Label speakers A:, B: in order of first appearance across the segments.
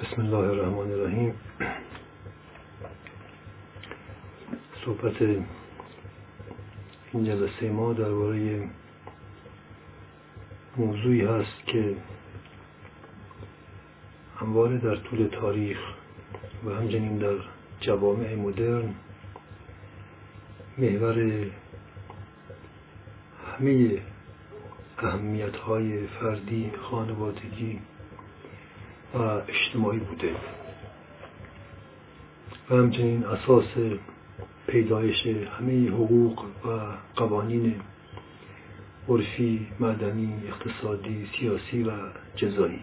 A: بسم الله الرحمن الرحیم. صحبت این جلسه ما درباره موضوعی هست که همواره در طول تاریخ و همچنین در جوامع مدرن محور همه اهمیت های فردی خانوادگی و اجتماعی بوده. و همچنین اساس پیدایش همه حقوق و قوانین عرفی، مدنی، اقتصادی، سیاسی و جزایی.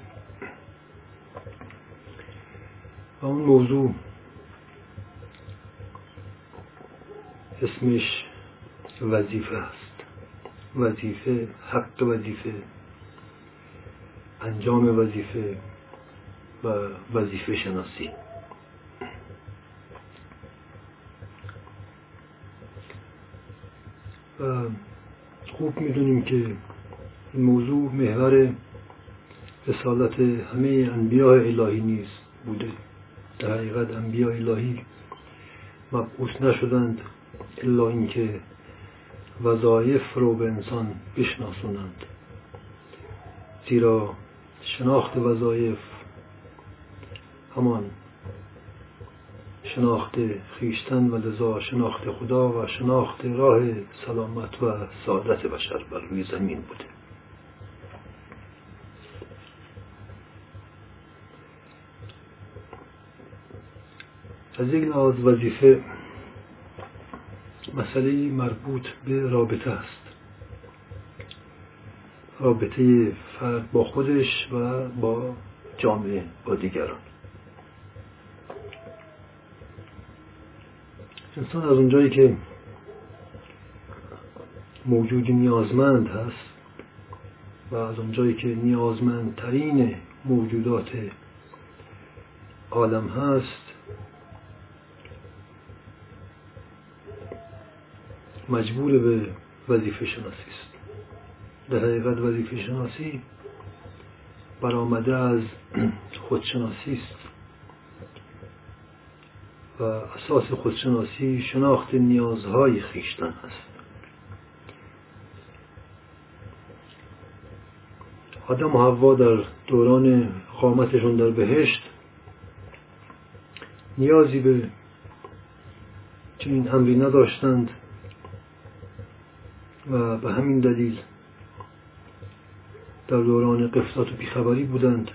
A: و اون موضوع اسمش وظیفه است. وظیفه حق وظیفه انجام وظیفه. و وظیفه شناسی. و خوب می‌دونیم که این موضوع محور رسالت همه انبیاء الهی نیز بوده. در حقیقت انبیاء الهی مبعوث نشدند الا اینکه وظایف رو به انسان بشناسونند زیرا شناخت وظایف همان شناخت خیشتن و لذا شناخت خدا و شناخت راه سلامت و سعادت بشر بر روی زمین بوده. از یک لحاظ وظیفه مسئله مربوط به رابطه است. رابطه فرد با خودش و با جامعه با دیگران. انسان از اونجایی که موجودی نیازمند هست و از اونجایی که نیازمندترین موجودات عالم هست مجبور به وظیفه شناسی است. در حقیقت وظیفه شناسی برآمده از خودشناسی است. و اساس خودشناسی شناخت نیازهای خیشتن است آدم و حوا در دوران قامتشون در بهشت نیازی به چنین امری نداشتند و به همین دلیل در دوران قفلت و بیخبری بودند.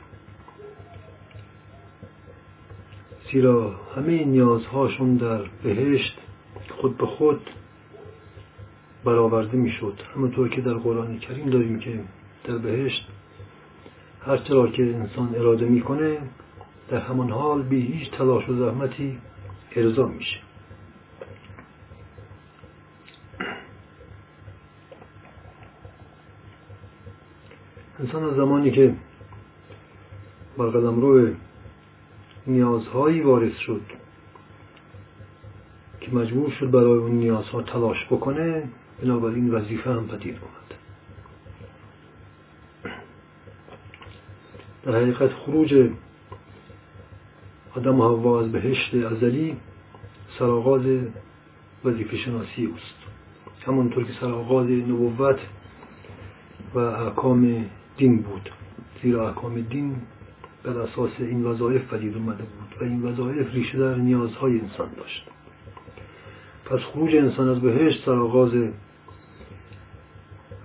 A: زیرا همه نیازهاشون در بهشت خود به خود برآورده می‌شد. همونطور که در قرآن کریم داریم که در بهشت هر که انسان اراده می‌کنه در همان حال بی هیچ تلاش و زحمتی ارضا میشه. انسان از زمانی که بر قدم روی نیازهایی وارد شد که مجبور شد برای اون نیازها تلاش بکنه بنابراین وظیفه هم پدید اومد در حقیقت خروج آدم و حوا از بهشت ازلی سرآغاز وظیفه شناسی اوست. همونطور که سرآغاز نبوت و احکام دین بود. زیرا احکام دین بر اساس این وظایف پدید اومده بود و این وظایف ریشه در نیازهای انسان داشت. پس خروج انسان از بهشت سرآغاز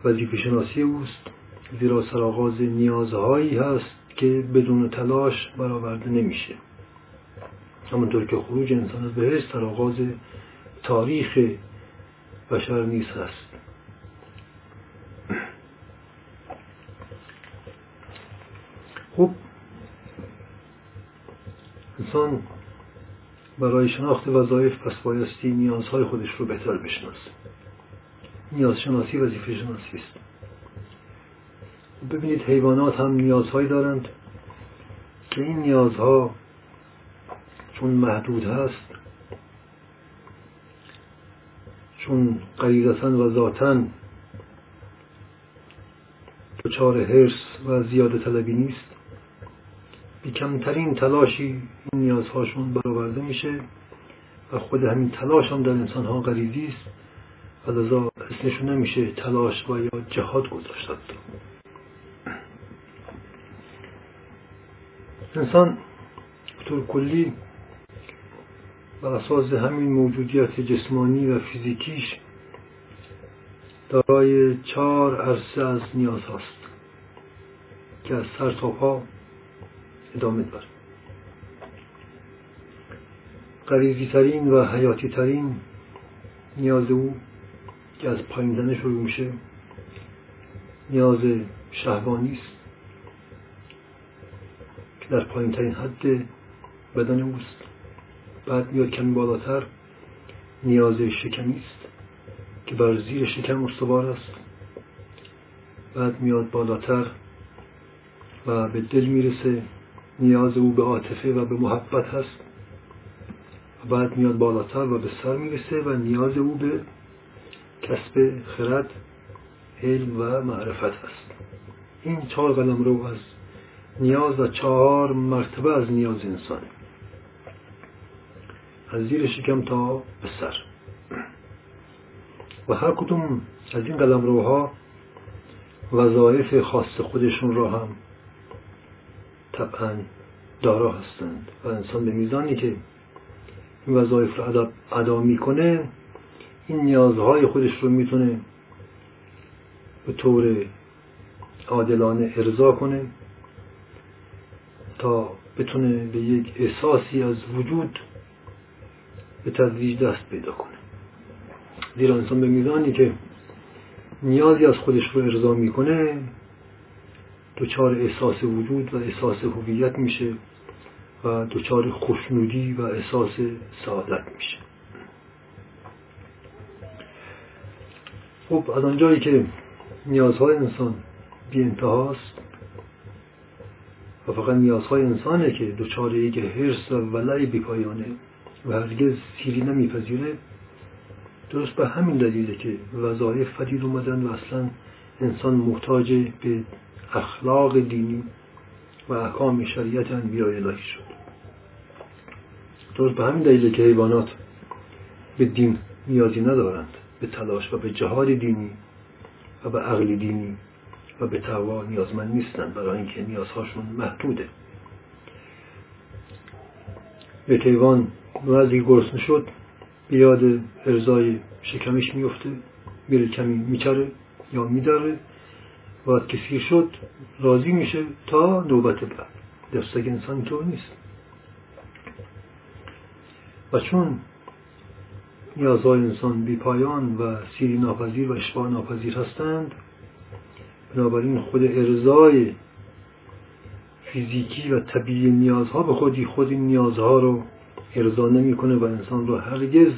A: وظیفه شناسی اوست زیرا سرآغاز نیازهایی هست که بدون تلاش برآورده نمیشه. همونطور که خروج انسان از بهشت سرآغاز تاریخ بشر نیست هست. خوب انسان برای شناخت وظایف پس بایستی نیازهای خودش رو بهتر بشناسه. نیاز شناسی وظیفه شناسی است. ببینید حیوانات هم نیازهایی دارند. که این نیازها چون محدود هست چون غریزتا و ذاتا دچار حرس و زیاده طلبی نیست بی کمترین تلاشی این نیازهاشون برآورده میشه و خود همین تلاش هم در انسان ها غریزی است و لذا اسمشون نمیشه تلاش و یا جهاد گذاشت انسان طور کلی بر اساس همین موجودیت جسمانی و فیزیکیش دارای چهار عرصه از نیاز هاست که از سر تا پا ادامه داره قریزی ترین و حیاتی ترین نیاز او که از پایین شروع میشه نیاز شهوانی است که در پایین ترین حد بدن اوست. بعد میاد کمی بالاتر نیاز شکمی است که بر زیر شکم استوار است. بعد میاد بالاتر و به دل می‌رسه. نیاز او به عاطفه و به محبت هست. و بعد میاد بالاتر و به سر می‌رسه و نیاز او به کسب خرد علم و معرفت هست. این چهار قلم رو از نیاز و چهار مرتبه از نیاز انسانه از زیر شکم تا به سر. و هر کدوم از این قلم روها وظایف خاص خودشون را هم طبعا دارا هستند و انسان به میزانی که این وظایف رو ادا می‌کنه این نیازهای خودش رو می‌تونه به طور عادلانه ارضا کنه تا بتونه به یک احساسی از وجود به تدریج دست پیدا کنه. زیرا انسان به میزانی که نیازی از خودش رو ارضا می‌کنه دچار احساس وجود و احساس هویت میشه و دچار خوشنودی و احساس سعادت میشه. خب از آنجایی که نیازهای انسان بی انتهاست و فقط نیازهای انسانه که دچار یک حرس و ولع بی پایانه و هرگز سیری نمیپذیره درست به همین دلیله که وظایف فدید اومدن و اصلا انسان محتاج به اخلاق دینی و احکام شریعت انبیاء الهی شد. درست به همین دلیله که حیوانات به دین نیازی ندارند به تلاش و به جهاد دینی و به عقل دینی و به تقوا نیازمند نیستند برای اینکه نیازهاشون محدوده. به حیوان وقتی گرسنه شد به یاد ارزای شکمش میفته میره کمی میچره یا میداره و کسی شد راضی میشه تا نوبت بعد. دستگ انسان تو نیست. و چون نیازهای انسان بی پایان و سیری ناپذیر و اشباه ناپذیر هستند بنابراین خود ارزای فیزیکی و طبیعی نیازها به خودی خود این نیازها رو ارضا نمی‌کنه و انسان رو هرگز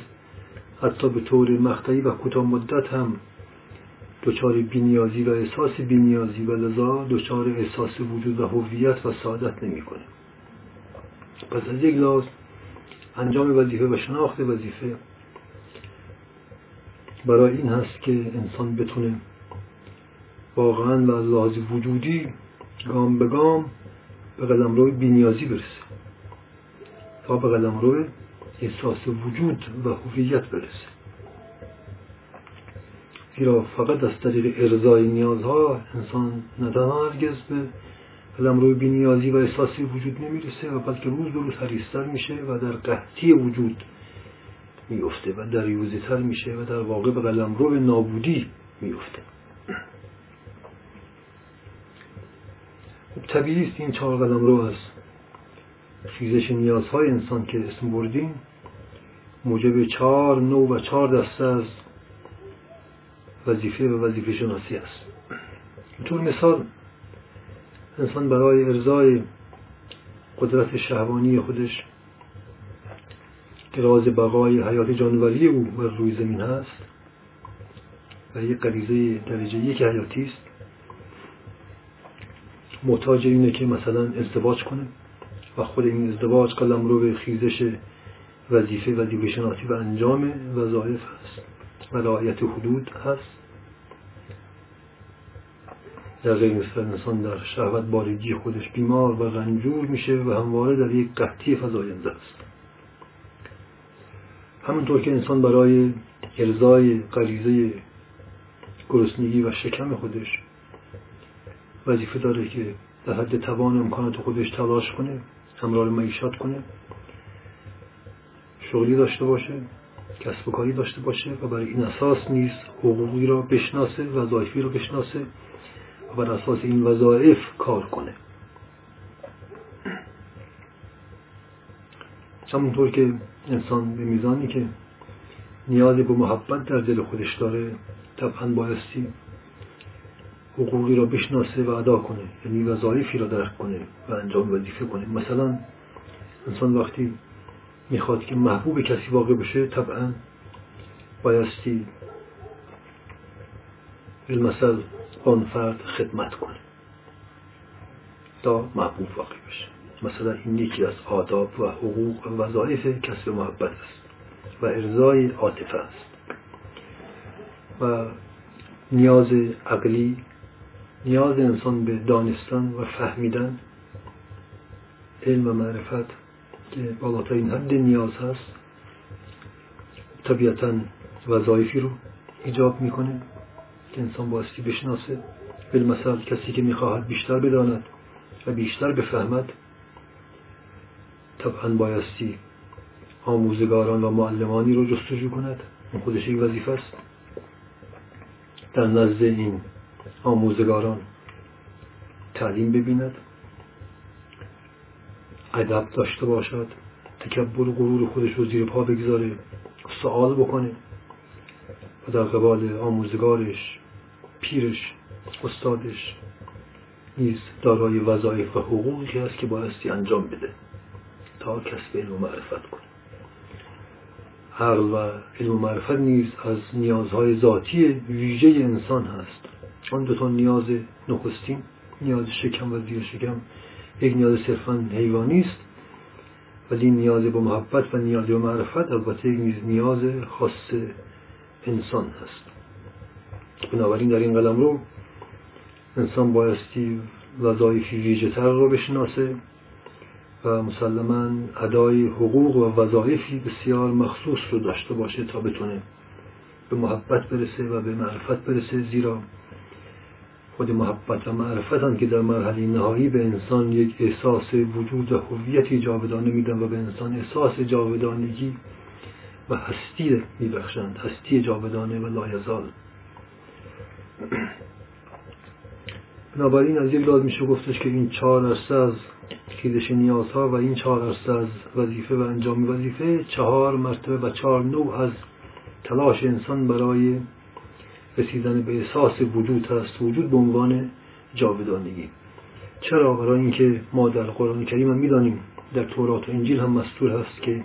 A: حتی به طور مقطعی و کوتاه مدت هم دچار بینیازی و احساس بینیازی و لذا دچار احساس وجود و هویت و سعادت نمی‌کنه. پس از یک لحاظ انجام وظیفه و شناخت وظیفه برای این هست که انسان بتونه واقعا و از لحاظ وجودی گام به گام به قدم روی بینیازی برسه تا به قدم روی احساس وجود و هویت برسه. زیرا فقط از طریق ارزای نیازها انسان نه هرگز به قدم روی بینیازی و احساسی وجود نمی‌رسه و بلکه روز به روز حریستر میشه و در قحطی وجود میفته و در تر میشه و در واقع به قلم رو نابودی میفته خب طبیعی است این چهار قلم رو از خیزش نیازهای انسان که اسم بردیم موجب چهار نوع و چهار دسته از وظیفه و وظیفه شناسی است. طور مثال انسان برای ارزای قدرت شهوانی خودش که راز بقای حیات جانوری او بر روی زمین هست و یک غریزه درجه یک حیاتی است محتاج اینه که مثلا ازدواج کنه و خود این ازدواج قلم رو به خیزش وظیفه وظیفه شناسی و انجام وظایف هست و رعایت حدود هست. در غیر انسان در شهوت بارگی خودش بیمار و رنجور میشه و همواره در یک قحطی فضاینده است. همونطور که انسان برای ارزای غریزه گرسنگی و شکم خودش وظیفه داره که در حد توان امکانات خودش تلاش کنه همراه معیشت کنه شغلی داشته باشه کسب و کاری داشته باشه و برای این اساس نیز حقوقی را بشناسه وظایفی را بشناسه. بر اساس این وظایف کار کنه. همونطور که انسان به میزانی که نیازی به محبت در دل خودش داره طبعا بایستی حقوقی را بشناسه و ادا کنه یعنی وظایفی را درک کنه و انجام وظیفه کنه. مثلا انسان وقتی می‌خواد که محبوب کسی واقع بشه طبعا بایستی المثل آن فرد خدمت کنه تا محبوب واقع بشه. مثلا این یکی از آداب و حقوق و وظایف کسب محبت است و ارزای عاطفه است. و نیاز عقلی نیاز انسان به دانستن و فهمیدن علم و معرفت که بالاترین حد نیاز هست طبیعتا وظایفی رو ایجاب می‌کنه. که انسان بایستی بشناسه بالمثل کسی که می‌خواهد بیشتر بداند و بیشتر بفهمد طبعا بایستی آموزگاران و معلمانی رو جستجو کند. این خودش یک وظیفه است. در نزد این آموزگاران تعلیم ببیند ادب داشته باشد تکبر و غرور خودش رو زیر پا بگذاره سوال بکنه و در قبال آموزگارش پیرش استادش نیز دارای وظایف و حقوقی هست که بایستی انجام بده تا کسب علم و معرفت کنه. عقل و علم و معرفت نیز از نیازهای ذاتی ویژه انسان هست. آن دو تا نیاز نخستین نیاز شکم و زیر شکم یک نیاز صرفا حیوانی است ولی نیاز به محبت و نیاز به معرفت البته یک نیاز خاص انسان هست. بنابراین در این قلم رو انسان بایستی وظایفی ویژه تر رو بشناسه و مسلما ادای حقوق و وظایفی بسیار مخصوص رو داشته باشه تا بتونه به محبت برسه و به معرفت برسه زیرا خود محبت و معرفت هم که در مرحله نهایی به انسان یک احساس وجود و هویتی جاودانه میدن و به انسان احساس جاودانگی و هستی میبخشند. هستی جاودانه و لایزال. بنابراین از یک لحاظ میشه گفتش که این چهار عرصه از خیزش نیازها و این چهار عرصه از وظیفه و انجام وظیفه چهار مرتبه و چهار نوع از تلاش انسان برای رسیدن به احساس وجود هست وجود به عنوان جاودانگی. چرا؟ برای اینکه ما در قرآن کریم هم می‌دانیم در تورات و انجیل هم مستور هست که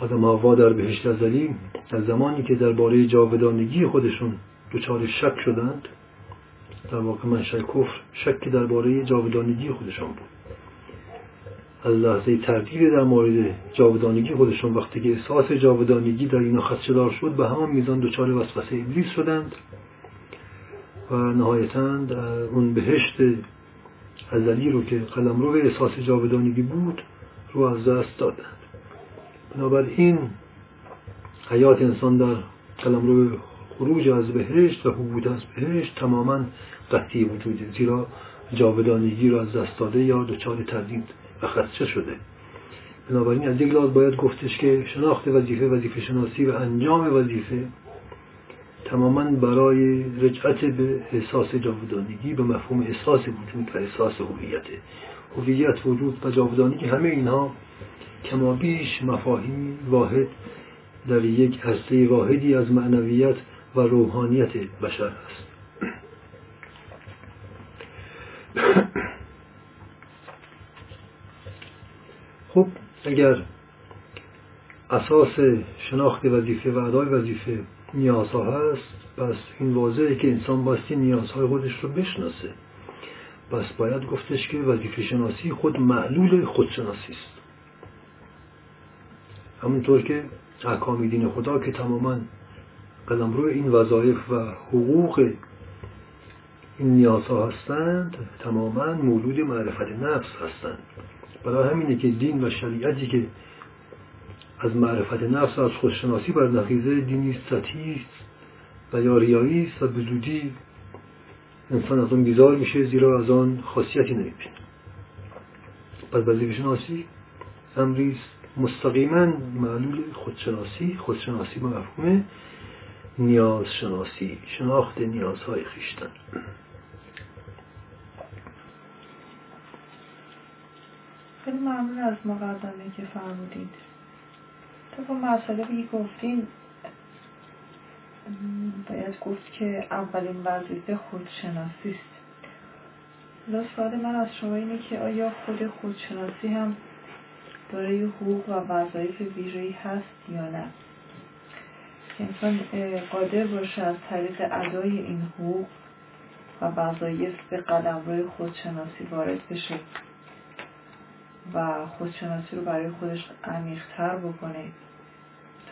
A: آدم هوا در بهشت ازلی از زمانی که درباره جاودانگی خودشون دچار شک شدند. در واقع منشأ کفر شکی درباره جاودانگی خودشان بود. از لحظه تردید در مورد جاودانگی خودشون وقتی که احساس جاودانگی در اینا خدشدار شد به همان میزان دچار وسوسه ابلیس شدند و نهایتا اون بهشت ازلی رو که قلم رو به احساس جاودانگی بود رو از دست دادند. بنابراین حیات انسان در قلم رو خروج از بهشت و حبود از بهشت تماما قطعی وجوده زیرا جاودانگی را از دست داده یا دچار تردید و خدشه شده. بنابراین از یک لحاظ باید گفتش که شناخت وظیفه وظیفه شناسی و انجام وظیفه تماما برای رجعت به احساس جاودانگی به مفهوم احساس وجود و احساس هویت. هویت وجود و جاودانگی همه اینها کما بیش مفاهیم واحد در یک هسته واحدی از معنویت و روحانیت بشر است. خب اگر اساس شناخت وظیفه و ادای وظیفه نیازها هست پس این واضحه که انسان باستی نیازهای خودش رو بشناسه. پس باید گفتش که وظیفه شناسی خود معلول خودشناسی است. همونطور که احکام دین خدا که تماما روی این وظایف و حقوق این نیازها هستند تماما مولود معرفت نفس هستند. برای همینه که دین و شریعتی که از معرفت نفس و از خودشناسی بر نقیزه دینی سطحی و یا ریایی است و به زودی انسان از آن بیزار میشه زیرا از آن خاصیتی نمی‌بینه. پس وظیفه شناسی امری مستقیما معلول خودشناسی خودشناسی به مفهوم نیاز شناسی شناخت نیازهای خیشتن.
B: خیلی ممنون از مقدمه که فرمودید. تو با مسئله گفتین باید گفت که اولین وظیفه خودشناسی است. سوال من از شما اینه که آیا خود خودشناسی هم دارای حقوق و وظایف ویژه‌ای هست یا نه؟ انسان قادر باشه از طریق ادای این حقوق و وظایف به روی خودشناسی وارد بشه و خودشناسی رو برای خودش عمیقتر بکنه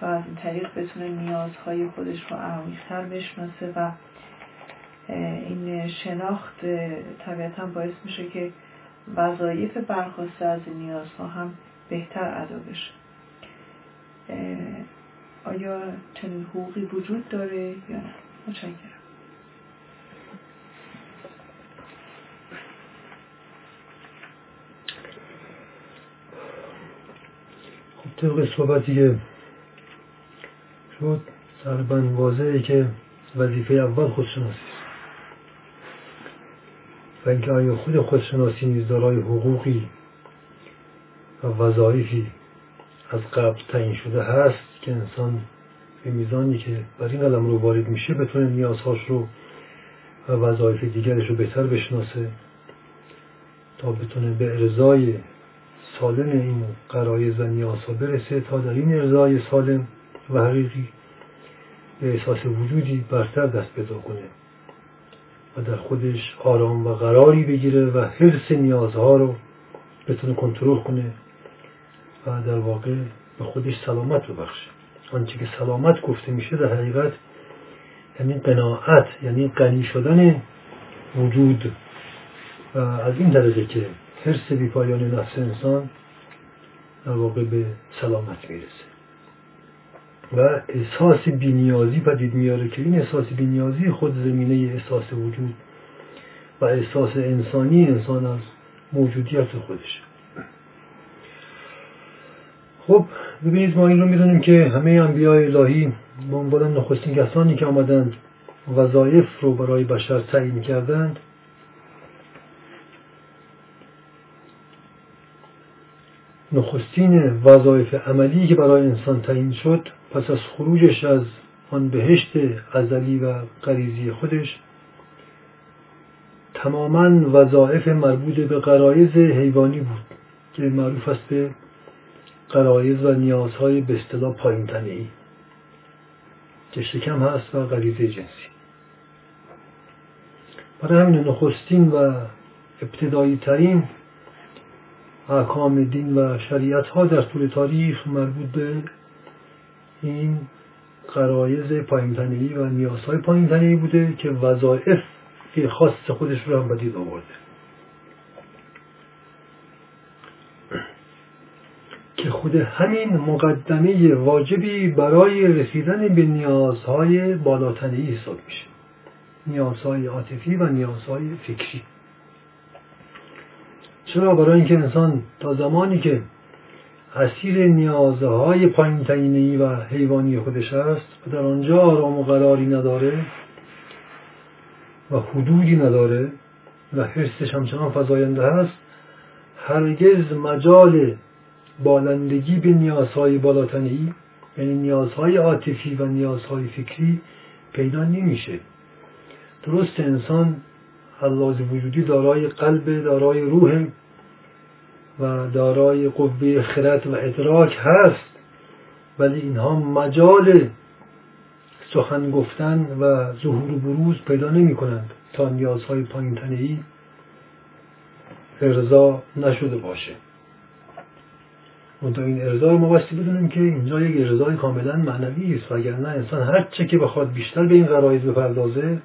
B: تا از این طریق بتونه نیازهای خودش رو عمیقتر بشناسه و این شناخت طبیعتا باعث میشه که وظایف برخواسته از نیازها هم بهتر ادا بشه. آیا چنین حقوقی وجود داره یا نه؟ متشکرم.
A: خب طبق صحبتی که شد سربن واضحه که وظیفه اول خودشناسی است. و اینکه آیا خود خودشناسی نیز دارای حقوقی و وظایفی از قبل تعیین شده هست که انسان به میزانی که بر این قلم رو وارد میشه بتونه نیازهاش رو و وظایف دیگرش رو بهتر بشناسه تا بتونه به ارزای سالم این قرایز و نیازها برسه. تا در این ارزای سالم و حقیقی به احساس وجودی برتر دست پیدا کنه و در خودش آرام و قراری بگیره و حرس نیازها رو بتونه کنترل کنه. و در واقع به خودش سلامت ببخشه آنچه که سلامت گفته میشه در حقیقت یعنی قناعت یعنی غنی شدن وجود. و از این درجه که حرس بیپایان نفس انسان در واقع به سلامت می‌رسه. و احساس بینیازی پدید میاره که این احساس بینیازی خود زمینه احساس وجود و احساس انسانی انسان از موجودیت خودش خب ببینید ما این رو می‌دونیم که همه انبیاء الهی به عنوان نخستین کسانی که آمدند وظایف رو برای بشر تعیین کردند نخستین وظایف عملی که برای انسان تعیین شد پس از خروجش از آن بهشت ازلی و غریزی خودش تماما وظایف مربوط به قرایز حیوانی بود که معروف است به قرایز و نیازهای به اصطلاح پایین ای که شکم هست و غریزه جنسی. برای همین نخستین و ابتدایی ترین احکام دین و شریعت ها در طول تاریخ مربوط به این قرایز پایینتنی و نیازهای پایینتنی بوده که وظایف خاص خودش رو هم بدید آورده. که خود همین مقدمه واجبی برای رسیدن به نیازهای بالاتنی حساب میشه. نیازهای عاطفی و نیازهای فکری. چرا؟ برای اینکه انسان تا زمانی که اسیر نیازهای پایین و حیوانی خودش است و در آنجا آرام و قراری نداره و حدودی نداره و حرسش همچنان فضاینده هست هرگز مجال بالندگی به نیازهای بالاتنی یعنی نیازهای عاطفی و نیازهای فکری پیدا نمیشه. درست انسان اللحاظ وجودی دارای قلب دارای روح و دارای قوه خرد و ادراک هست ولی اینها مجال سخن گفتن و ظهور و بروز پیدا نمی کنند تا نیازهای پایین ای ارضا نشده باشه. منتها این ارضا رو ما باستی بدونیم که اینجا یک ارضای کاملا معنوی است؟ وگرنه انسان هر چه که بخواد بیشتر به این غرایز بپردازه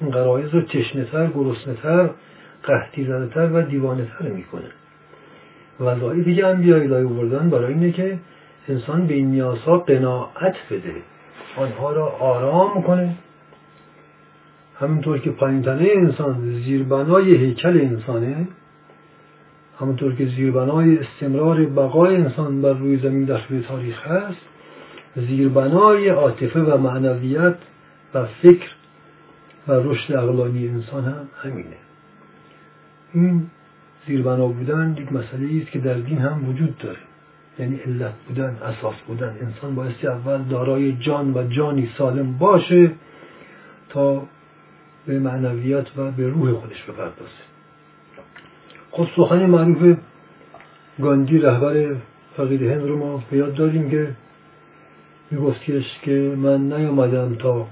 A: این قرائز رو تشنهتر گرسنهتر قحطی زدهتر و دیوانه تر می‌کنه وظایفی که انبیاء الهی آوردن برای اینه که انسان به این نیازها قناعت بده. آنها را آرام کنه. همینطور که پایینتنه انسان زیربنای هیکل انسانه همونطور که زیربنای استمرار بقای انسان بر روی زمین در روی تاریخ هست زیربنای عاطفه و معنویت و فکر و رشد اقلانی انسان هم همینه. این زیربنا بودن یک مسئله است که در دین هم وجود داره. یعنی علت بودن اساس بودن. انسان بایستی اول دارای جان و جانی سالم باشه تا به معنویت و به روح خودش بپردازه. خب سخن معروف گاندی رهبر فقید هند رو ما یاد داریم که میگفتیش که من نیامدم تا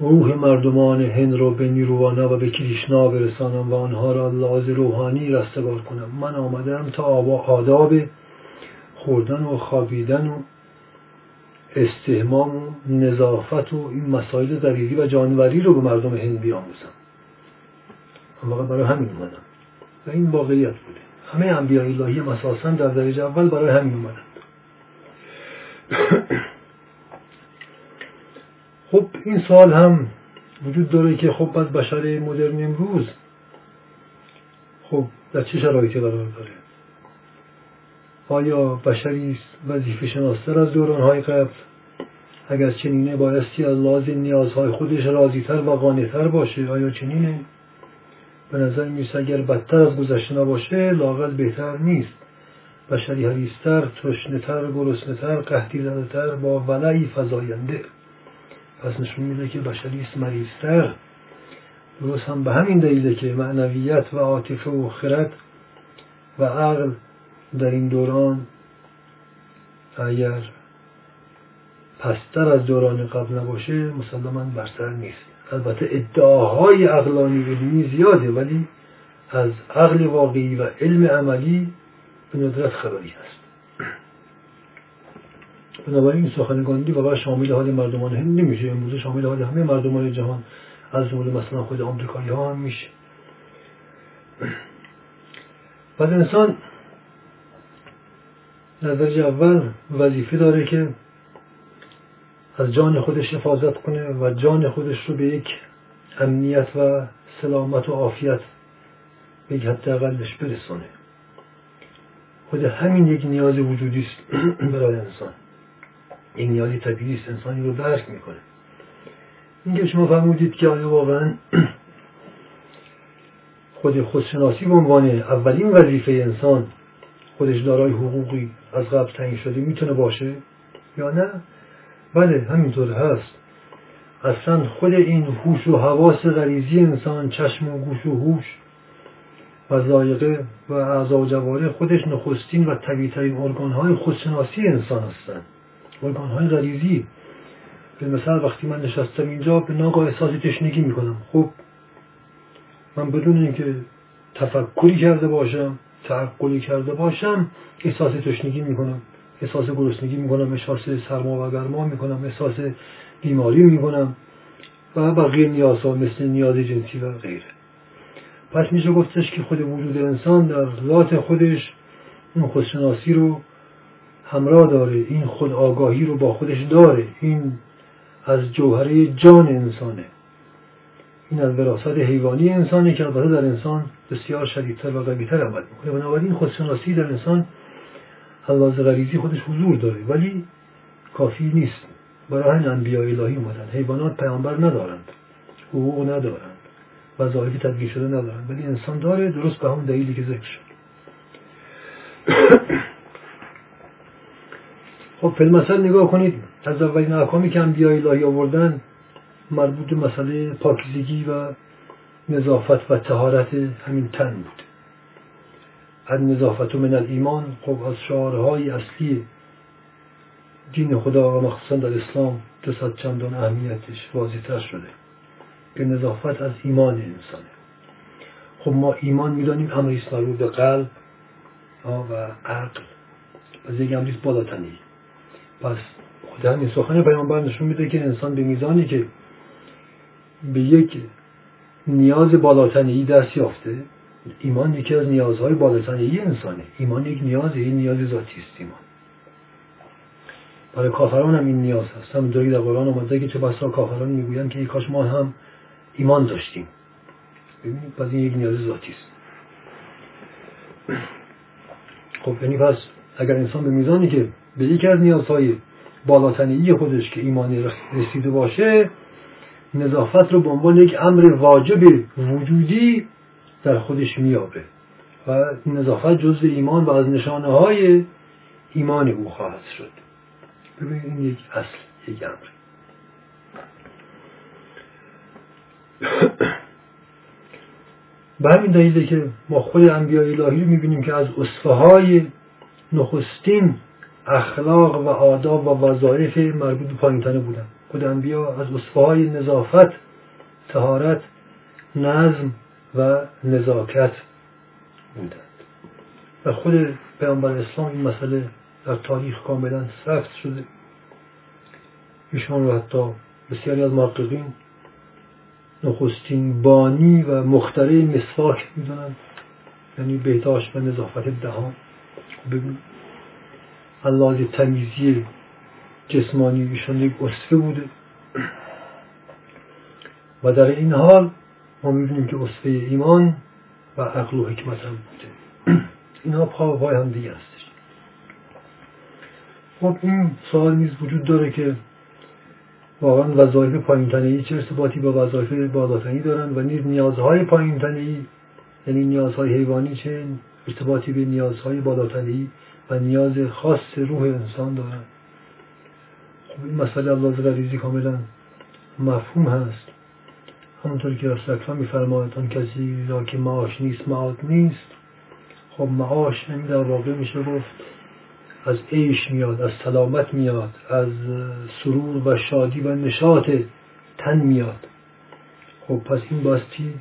A: روح مردمان هند را به نیروانا و به کریشنا برسانم و آنها را لحاظ روحانی رستگار کنم. من آمدم تا آداب خوردن و خوابیدن و استهمام و نظافت و این مسائل دقیقی و جانوری رو به مردم هند بیاموزم. واقعا برای همین اومدم. این واقعیت بوده. همه انبیاء الهی مساسا در درجه اول برای همین اومدند خب این سال هم وجود داره که خب از بشر مدرن امروز خب در چه شرایطی قرار داره؟ آیا بشری وظیفه شناستر از دورانهای قبل؟ اگر چنینه بایستی از لحاظ نیازهای خودش راضیتر و قانعتر باشه آیا چنینه؟ به نظر می‌رسه اگر بدتر از گذشته نباشه لاقل بهتر نیست. بشری حریستر تشنهتر گرسنهتر قحطی زدهتر با ولعی فضاینده پس نشون میده که بشری است مریضتر درست هم به همین دلیله که معنویت و عاطفه و خرد و عقل در این دوران اگر پستر از دوران قبل نباشه مسلما برتر نیست. البته ادعاهای عقلانی علمی زیاده ولی از عقل واقعی و علم عملی به ندرت خبری هست. بنابراین این سخن گاندی واقعا شامل حال مردمان هند نمیشه. امروز شامل حال همه مردمان جهان. از جمله مثلا خود آمریکایی ها هم میشه. بعد انسان در درجه اول وظیفه داره که از جان خودش حفاظت کنه و جان خودش رو به یک امنیت و سلامت و عافیت به یک حد اقلش برسونه خود همین یک نیاز وجودی است برای انسان. این نیازی طبیعی است. انسانی رو درک می‌کنه. اینکه شما فرمودید که آیا واقعا خود خودشناسی به عنوان اولین وظیفه انسان خودش دارای حقوقی از قبل تعیین شده می‌تونه باشه یا نه؟ بله همینطور هست. اصلا خود این هوش و حواس غریزی انسان چشم و گوش و هوش و ذایقه و اعضا و جواره خودش نخستین و طبیعترین ارگان های خودشناسی انسان هستند. ارگان های غریزی. به مثال وقتی من نشستم اینجا به ناگاه احساس تشنگی می‌کنم. خب من بدون اینکه تفکری کرده باشم تعقلی کرده باشم احساس تشنگی می‌کنم. احساس گرسنگی می‌کنم احساس سرما و گرما می‌کنم احساس بیماری می‌کنم و بقیه نیازها مثل نیاز جنسی و غیره. پس میشه گفتش که خود وجود انسان در ذات خودش اون خودشناسی رو همراه داره این خود آگاهی رو با خودش داره این از جوهره جان انسانه. این از وراثت حیوانی انسانه که البته در انسان بسیار شدیدتر و قویتر عمل می‌کنه. بنابراین خودشناسی در انسان حواظ غریزی خودش حضور داره ولی کافی نیست. برای همین انبیاء الهی اومدن. حیوانات پیامبر ندارند. حقوق ندارند. وظایف تدبیر شده ندارند. ولی انسان داره درست به همون دلیلی که ذکر شد. خب فیلمسل نگاه کنید. از اولین احکامی که انبیاء الهی آوردن مربوط مسئله پاکیزگی و نظافت و تهارت همین تن بود. از نظافت من الایمان. خب از شعارهای اصلی دین خدا و مخصوصا در اسلام دو چندان اهمیتش واضحتر شده که نظافت از ایمان انسانه. خب ما ایمان می‌دانیم امریست مربوط به قلب و عقل. از یک امریست بالاتنی. پس خود همین سخن پیامبر نشون میده که انسان به میزانی که به یک نیاز بالاتنی دست یافته ایمان یکی از نیازهای بالاتنی انسانه. ایمان یک نیازه این نیاز ذاتی است ایمان. برای کافران هم این نیاز هست. هم در قرآن آمده که چه بسا کافران می‌گویند که کاش ما هم ایمان داشتیم. ببینید پس این یک نیاز ذاتی است. خب یعنی پس اگر انسان به میزانی که به یکی از نیازهای بالاتنی خودش که ایمانی رسیده باشه نظافت رو به عنوان یک امر واجب وجودی در خودش میابه و نظافت جزء ایمان و از نشانه های ایمان او خواهد شد. ببینید این یک اصل یک امر. به همین دلیله که ما خود انبیاء الهی رو می‌بینیم که از اصفه های نخستین اخلاق و آداب و وظایف مربوط پایینتنه بودن. خود انبیا از اصفه های نظافت تهارت نظم و نزاکت بودند و خود پیامبر اسلام این مسئله در تاریخ کاملا ثبت شده. ایشان رو حتی بسیاری از محققین نخستین بانی و مختره مسواک می‌دونن. یعنی بهداشت و نظافت دهان. ببین اللحاظ تمیزی جسمانی ایشان یک بوده. و در این حال ما می‌بینیم که اصفه ایمان و عقل و حکمت هم بوده. اینها پا پای هم دیگه هستش. خب این سوال نیز وجود داره که واقعا وظایف پایین چه ارتباطی با وظایف بالاتنی دارن و نیز نیازهای پایین یعنی نیازهای حیوانی چه ارتباطی به نیازهای بالاتنی و نیاز خاص روح انسان دارن. خب این مسئله الله کاملا مفهوم هست. همونطور که رسول اکرم میفرماید آن کسی را که معاش نیست معاد نیست. خب معاش این در واقع میشه گفت از عیش میاد از سلامت میاد از سرور و شادی و نشاط تن میاد. خب پس این باستی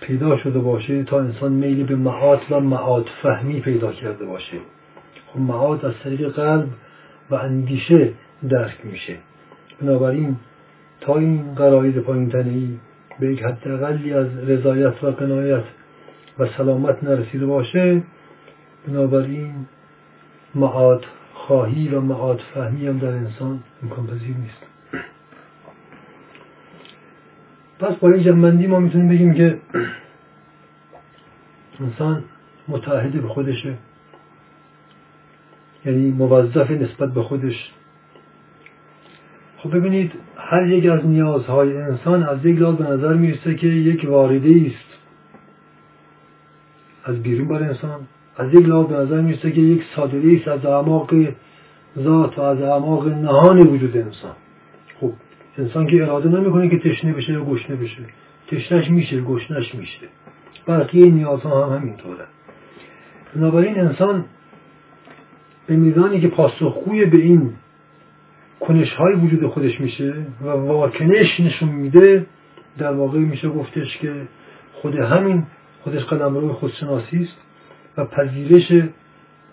A: پیدا شده باشه تا انسان میلی به معاد و معاد فهمی پیدا کرده باشه. خب معاد از طریق قلب و اندیشه درک میشه. بنابراین تا این قراید پایین ای به یک حداقلی از رضایت و قنایت و سلامت نرسیده باشه بنابراین معاد خواهی و معاد فهمی هم در انسان امکان پذیر نیست. پس با این جمعندی ما می‌تونیم بگیم که انسان متعهد به خودشه. یعنی موظف نسبت به خودش خب ببینید هر یک از نیازهای انسان از یک لحاظ به نظر می‌رسه که یک وارده است از بیرون بر انسان از یک لحاظ به نظر می‌رسه که یک صادره است از اعماق ذات و از اعماق نهان وجود انسان. خب انسان که اراده نمی‌کنه که تشنه بشه یا گشنه بشه. تشنش میشه گشنش میشه. بقیه نیازها هم همینطوره. بنابراین انسان به میزانی که پاسخگوی به این کنش های وجود خودش میشه و واکنش نشون میده در واقع میشه گفتش که خود همین خودش قدم روی خودشناسی است و پذیرش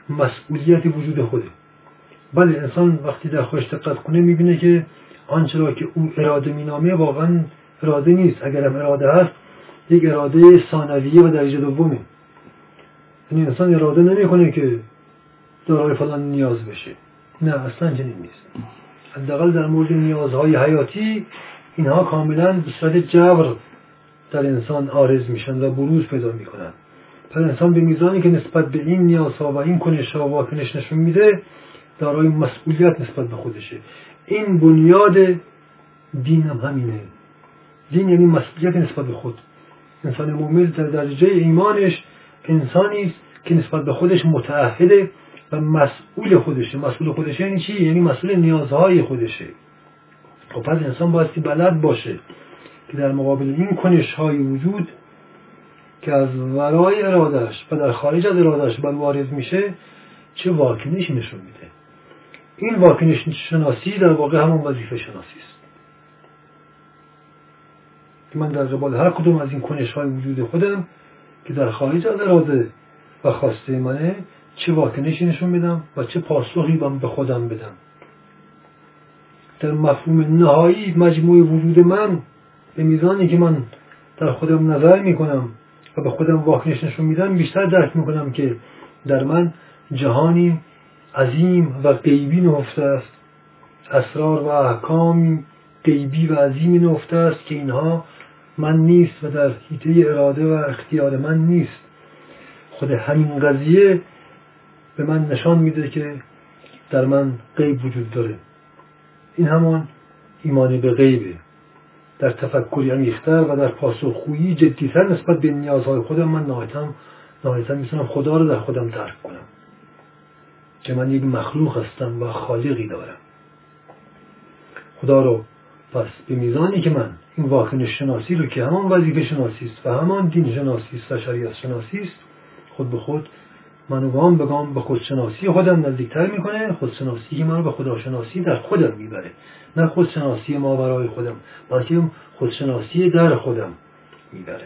A: مسئولیت وجود خوده. بله انسان وقتی در خودش دقت کنه می‌بینه که آنچه را که او اراده مینامه واقعا اراده نیست. اگر هم اراده هست یک اراده ثانویه و درجه دومه. یعنی انسان اراده نمی‌کنه که دارای فلان نیاز بشه. نه اصلا چنین نیست. حداقل در مورد نیازهای حیاتی اینها کاملا به صورت جبر در انسان آرز میشن و بروز پیدا می‌کنن. پس انسان به میزانی که نسبت به این نیازها و این کنشها واکنش نشون میده دارای مسئولیت نسبت به خودشه. این بنیاد دین هم همینه. دین یعنی مسئولیت نسبت به خود. انسان مؤمن در درجه ایمانش انسانی است که نسبت به خودش متعهده و مسئول خودشه. مسئول خودشه یعنی چی؟ یعنی مسئول نیازهای خودشه. خب پس انسان بایستی بلد باشه که در مقابل این کنش های وجود که از ورای ارادش و در خارج از ارادش بر وارد میشه چه واکنش نشون میده؟ این واکنش شناسی در واقع همون وظیفه شناسی است. که من در قبال هر کدوم از این کنش های وجود خودم که در خارج از اراده و خواسته منه چه واکنشی نشون میدم و چه پاسخی به خودم بدم. در مفهوم نهایی مجموع وجود من به میزانی که من در خودم نظر می‌کنم و به خودم واکنش نشون میدم بیشتر درک می‌کنم که در من جهانی عظیم و غیبی نهفته است. اسرار و احکامی غیبی و عظیمی نهفته است که اینها من نیست و در حیطه اراده و اختیار من نیست. خود همین قضیه به من نشان میده که در من غیب وجود داره. این همان ایمان به غیبه در تفکری عمیقتر و در پاسخگویی جدیتر نسبت به نیازهای خودم من نهایتا نهایتا می‌تونم خدا رو در خودم درک کنم. که من یک مخلوق هستم و خالقی دارم. خدا رو پس به میزانی که من این واکنش شناسی رو که همان وظیفه شناسی است و همان دین شناسی است و شریعت شناسی است خود به خود منو گام به گام به خودشناسی خودم نزدیکتر می‌کنه خودشناسی منو به خداشناسی در خودم می‌بره. نه خودشناسی ما برای خودم بلکه خودشناسی در خودم می‌بره.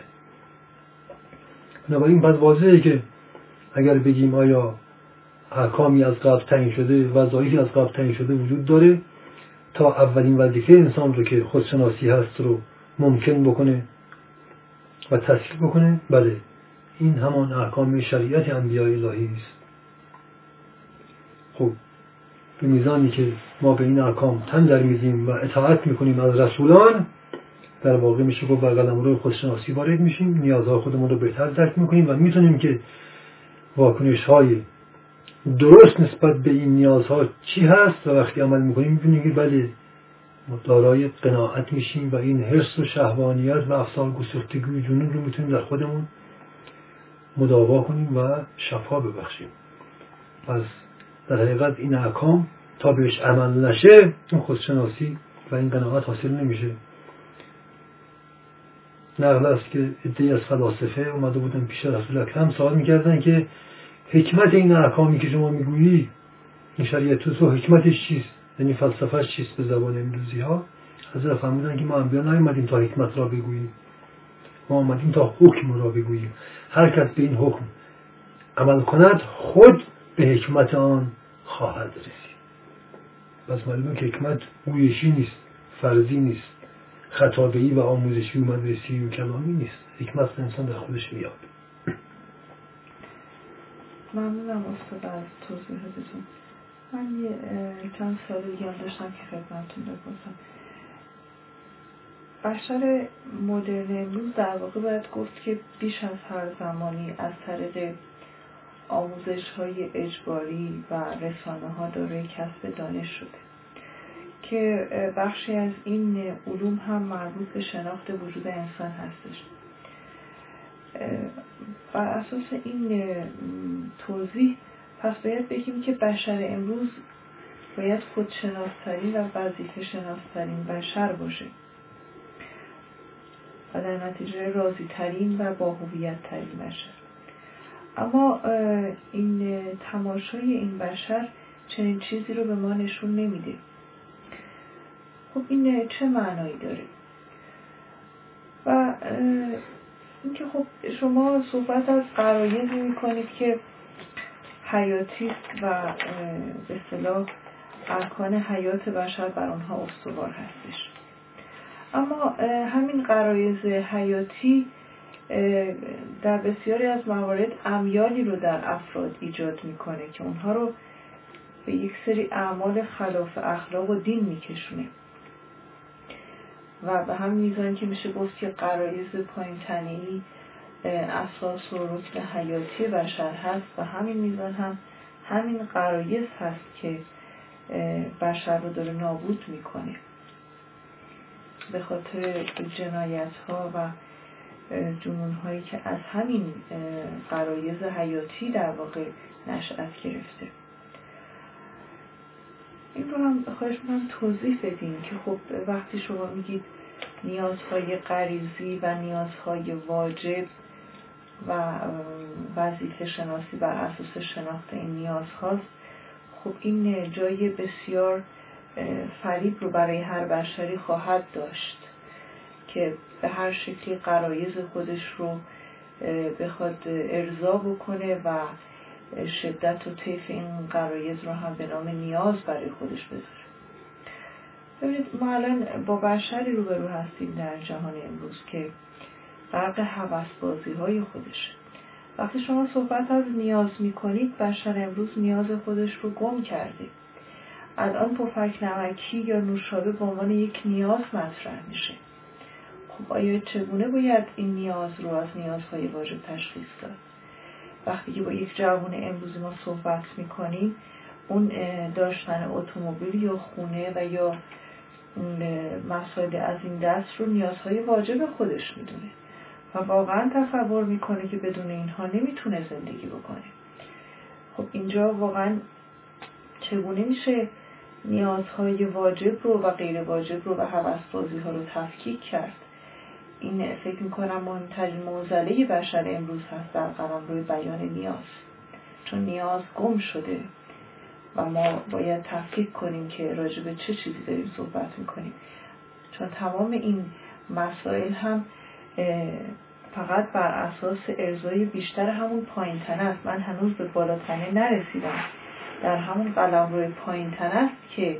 A: بنابراین پس واضحه که اگر بگیم آیا احکامی از قبل تعیین شده وظایفی از قبل تعیین شده وجود داره تا اولین وظیفه انسان رو که خودشناسی هست رو ممکن بکنه و تسکیل بکنه؟ بله. این همان احکام شریعت انبیاء الهی است خب به میزانی که ما به این احکام تن در میزیم و اطاعت می‌کنیم از رسولان در واقع میشه گفت بر قلم روی خودشناسی وارد میشیم نیازهای خودمون رو بهتر درک می‌کنیم و می‌تونیم که واکنش های درست نسبت به این نیازها چی هست و وقتی عمل می‌کنیم می‌بینیم که بله دارای قناعت میشیم و این حرس و شهوانیت و افسار گسختگی جنون رو می‌تونیم در خودمون مداوا کنیم و شفا ببخشیم. پس در حقیقت این احکام تا بهش عمل نشه این خودشناسی و این قناعت حاصل نمیشه. نقل است که ادهی از فلاسفه اومده بودن پیش رسول اکرم سوال می‌کردن که حکمت این احکامی که شما می‌گویی این شریعت تو حکمتش چیست؟ یعنی فلسفهش چیست به زبان امروزی ها حضرت فرمودن که ما انبیا نیومدیم تا حکمت را بگوییم. ما آمدیم تا حکم را بگوییم. هر کس به این حکم عمل کند خود به حکمت آن خواهد رسید. پس معلومه که حکمت گویشی نیست فرضی نیست خطابهی و آموزشی و مدرسی و کلامی نیست. حکمت انسان در خودش میاد.
B: ممنونم استاد از توضیحاتتون. من یه چند سال دیگه داشتم که خدمتتون بپرسم. بشر مدرن امروز در واقع باید گفت که بیش از هر زمانی از طریق آموزش های اجباری و رسانه ها داره کسب دانش شده که بخشی از این علوم هم مربوط به شناخت وجود انسان هستش. بر اساس این توضیح پس باید بگیم که بشر امروز باید خودشناسترین و وظیفه شناسترین بشر باشه. و در نتیجه راضی ترین و با هویت ترین بشر. اما این تماشای این بشر چنین چیزی رو به ما نشون نمیده. خب این چه معنایی داره؟ و اینکه خب شما صحبت از قرایزی می‌کنید که حیاتی و به صلاح ارکان حیات بشر بر آنها استوار هستش. اما همین قرایز حیاتی در بسیاری از موارد امیالی رو در افراد ایجاد می‌کنه که اونها رو به یک سری اعمال خلاف اخلاق و دین میکشونه. و به هم میزان که میشه گفت که قرایز پایین اساس و رکن حیاتی بشر هست و همین میزان هم همین قرایز هست که بشر رو داره نابود می‌کنه. به خاطر جنایت ها و جنون هایی که از همین قرایز حیاتی در واقع نشأت گرفته. این رو هم خواهش من توضیح بدین که خب وقتی شما میگید نیازهای غریزی و نیازهای واجب و وظیفه شناسی بر اساس شناخت این نیاز هاست خب این جای بسیار فریب رو برای هر بشری خواهد داشت که به هر شکلی قرایز خودش رو بخواد ارضا بکنه و شدت و طیف این قرایز رو هم به نام نیاز برای خودش بذاره. ببینید ما الان با بشری روبرو هستیم در جهان امروز که غرق حوث های خودشه. وقتی شما صحبت از نیاز می‌کنید بشر امروز نیاز خودش رو گم کرده. الان پفک نمکی یا نوشابه به عنوان یک نیاز مطرح میشه. خب آیا چگونه باید این نیاز رو از نیازهای واجب تشخیص داد؟ وقتی که با یک جوان امروزی ما صحبت می‌کنیم اون داشتن اتومبیل یا خونه و یا مسائل از این دست رو نیازهای واجب خودش می‌دونه و واقعا تصور می‌کنه که بدون اینها نمی‌تونه زندگی بکنه. خب اینجا واقعا چگونه میشه نیازهای واجب رو و غیر واجب رو و حوث ها رو تفکیک کرد. این فکر می‌کنم مهمترین موزله بشر امروز هست در قرار روی بیان نیاز. چون نیاز گم شده و ما باید تفکیک کنیم که راجع به چه چیزی داریم صحبت می‌کنیم. چون تمام این مسائل هم فقط بر اساس ارزای بیشتر همون پایین تنه است. من هنوز به بالاتنه نرسیدم. در همون قلم روی پایین تنه است که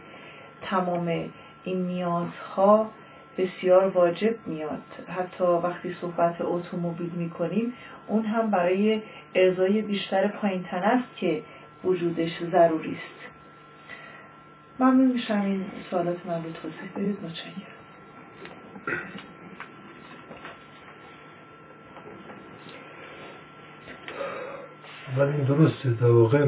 B: تمام این نیازها بسیار واجب میاد. حتی وقتی صحبت اتومبیل می‌کنیم اون هم برای ارزای بیشتر پایین تنه است که وجودش ضروری است. ممنون میشم این سوالات من رو توضیح بدید. متشکرم.
A: ولی درسته در واقع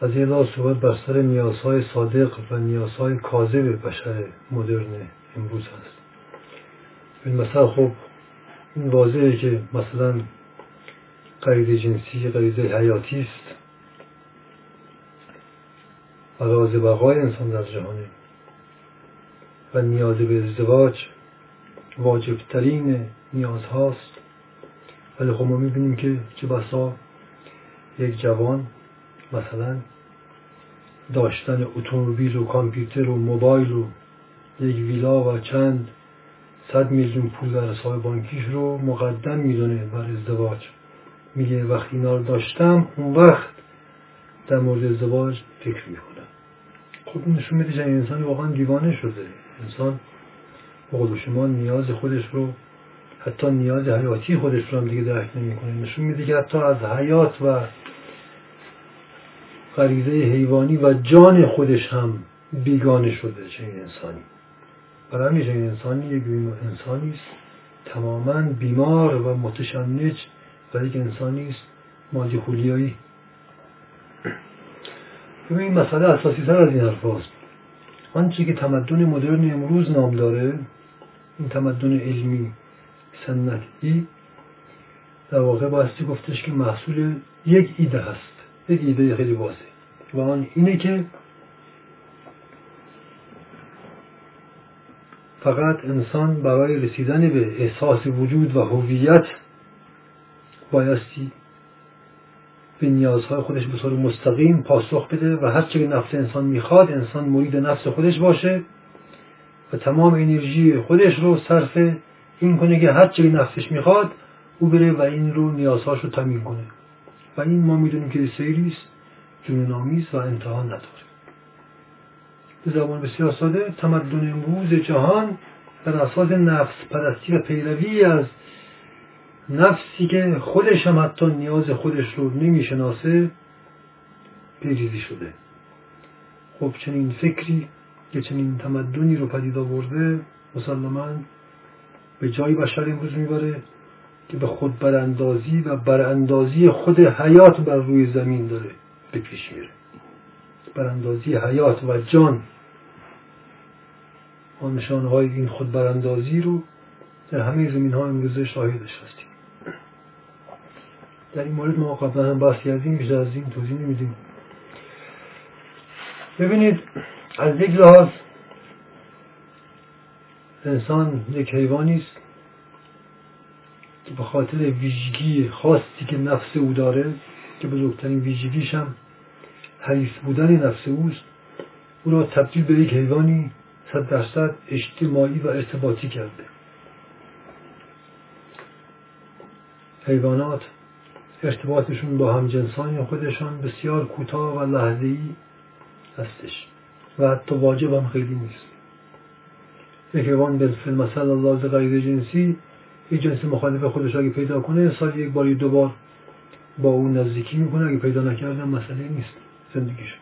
A: از یه لحاظ بر سر نیازهای صادق و نیازهای کاذب بشر مدرن امروز هست. این مثلا خب این واضحه که مثلا غریزه جنسی غریزه حیاتی است. و راز بقای انسان در جهانه. و نیاز به ازدواج واجبترین نیاز هاست ولی خب ما می‌بینیم که چه بسا یک جوان مثلا داشتن اتومبیل و کامپیوتر و موبایل و یک ویلا و چند صد میلیون پول در حساب بانکیش رو مقدم می‌دونه بر ازدواج. میگه وقتی اینا رو داشتم اون وقت در مورد ازدواج فکر می‌کنم. خب نشون میده این انسان واقعا دیوانه شده. انسان به شما نیاز خودش رو حتی نیاز حیاتی خودش رو هم دیگه درک نمی‌کنه. نشون میده که حتی از حیات و غریزه حیوانی و جان خودش هم بیگانه شده چه این انسانی. برای همیشه این انسانی یک انسانی است. تماما بیمار و متشنج و یک انسانی است. مادی خولیایی. این مسئله اساسی تر از این حرف هست آنچه که تمدن مدرن امروز نام داره این تمدن علمی سنتی در واقع بایستی گفتش که محصول یک ایده هست. یک ایده خیلی واضح و آن اینه که فقط انسان برای رسیدن به احساس وجود و هویت بایستی به نیازهای خودش به طور مستقیم پاسخ بده و هر چه نفس انسان می‌خواد انسان مرید نفس خودش باشه و تمام انرژی خودش رو صرف این کنه که هر چه نفسش می‌خواد او بره و این رو نیازهاش رو تمیم کنه. و این ما می‌دونیم که سیری است جنون و انتها نداره. به زبان بسیار ساده تمدن امروز جهان بر اساس نفس پرستی و پیروی از نفسی که خودش هم حتی نیاز خودش رو نمی‌شناسه پیریزی شده. خب چنین فکری که چنین تمدنی رو پدید آورده مسلما به جایی بشر امروز می‌بره که به خود براندازی و براندازی خود حیات بر روی زمین داره به پیش میره. براندازی حیات و جان. آن نشانهای این خود براندازی رو در همه زمین ها امروزه شاهدش هستیم. در این مورد ما قبلا هم بحث کردیم بیشتر از این توضیح نمیدیم. ببینید از یک لحاظ انسان یک حیوانی است. که به خاطر ویژگی خاصی که نفس او داره که بزرگترین ویژگیش هم حریص بودن نفس اوست او را تبدیل به یک حیوانی صد درصد اجتماعی و ارتباطی کرده. حیوانات ارتباطشون با همجنسان خودشان بسیار کوتاه و لحظه‌ای هستش و حتی واجب هم خیلی نیست. یک حیوان به مثل الله غیر جنسی یه جنس مخالف خودش اگه پیدا کنه سال یک بار دو بار با اون نزدیکی می‌کنه اگه پیدا نکرده مسئله نیست زندگیش.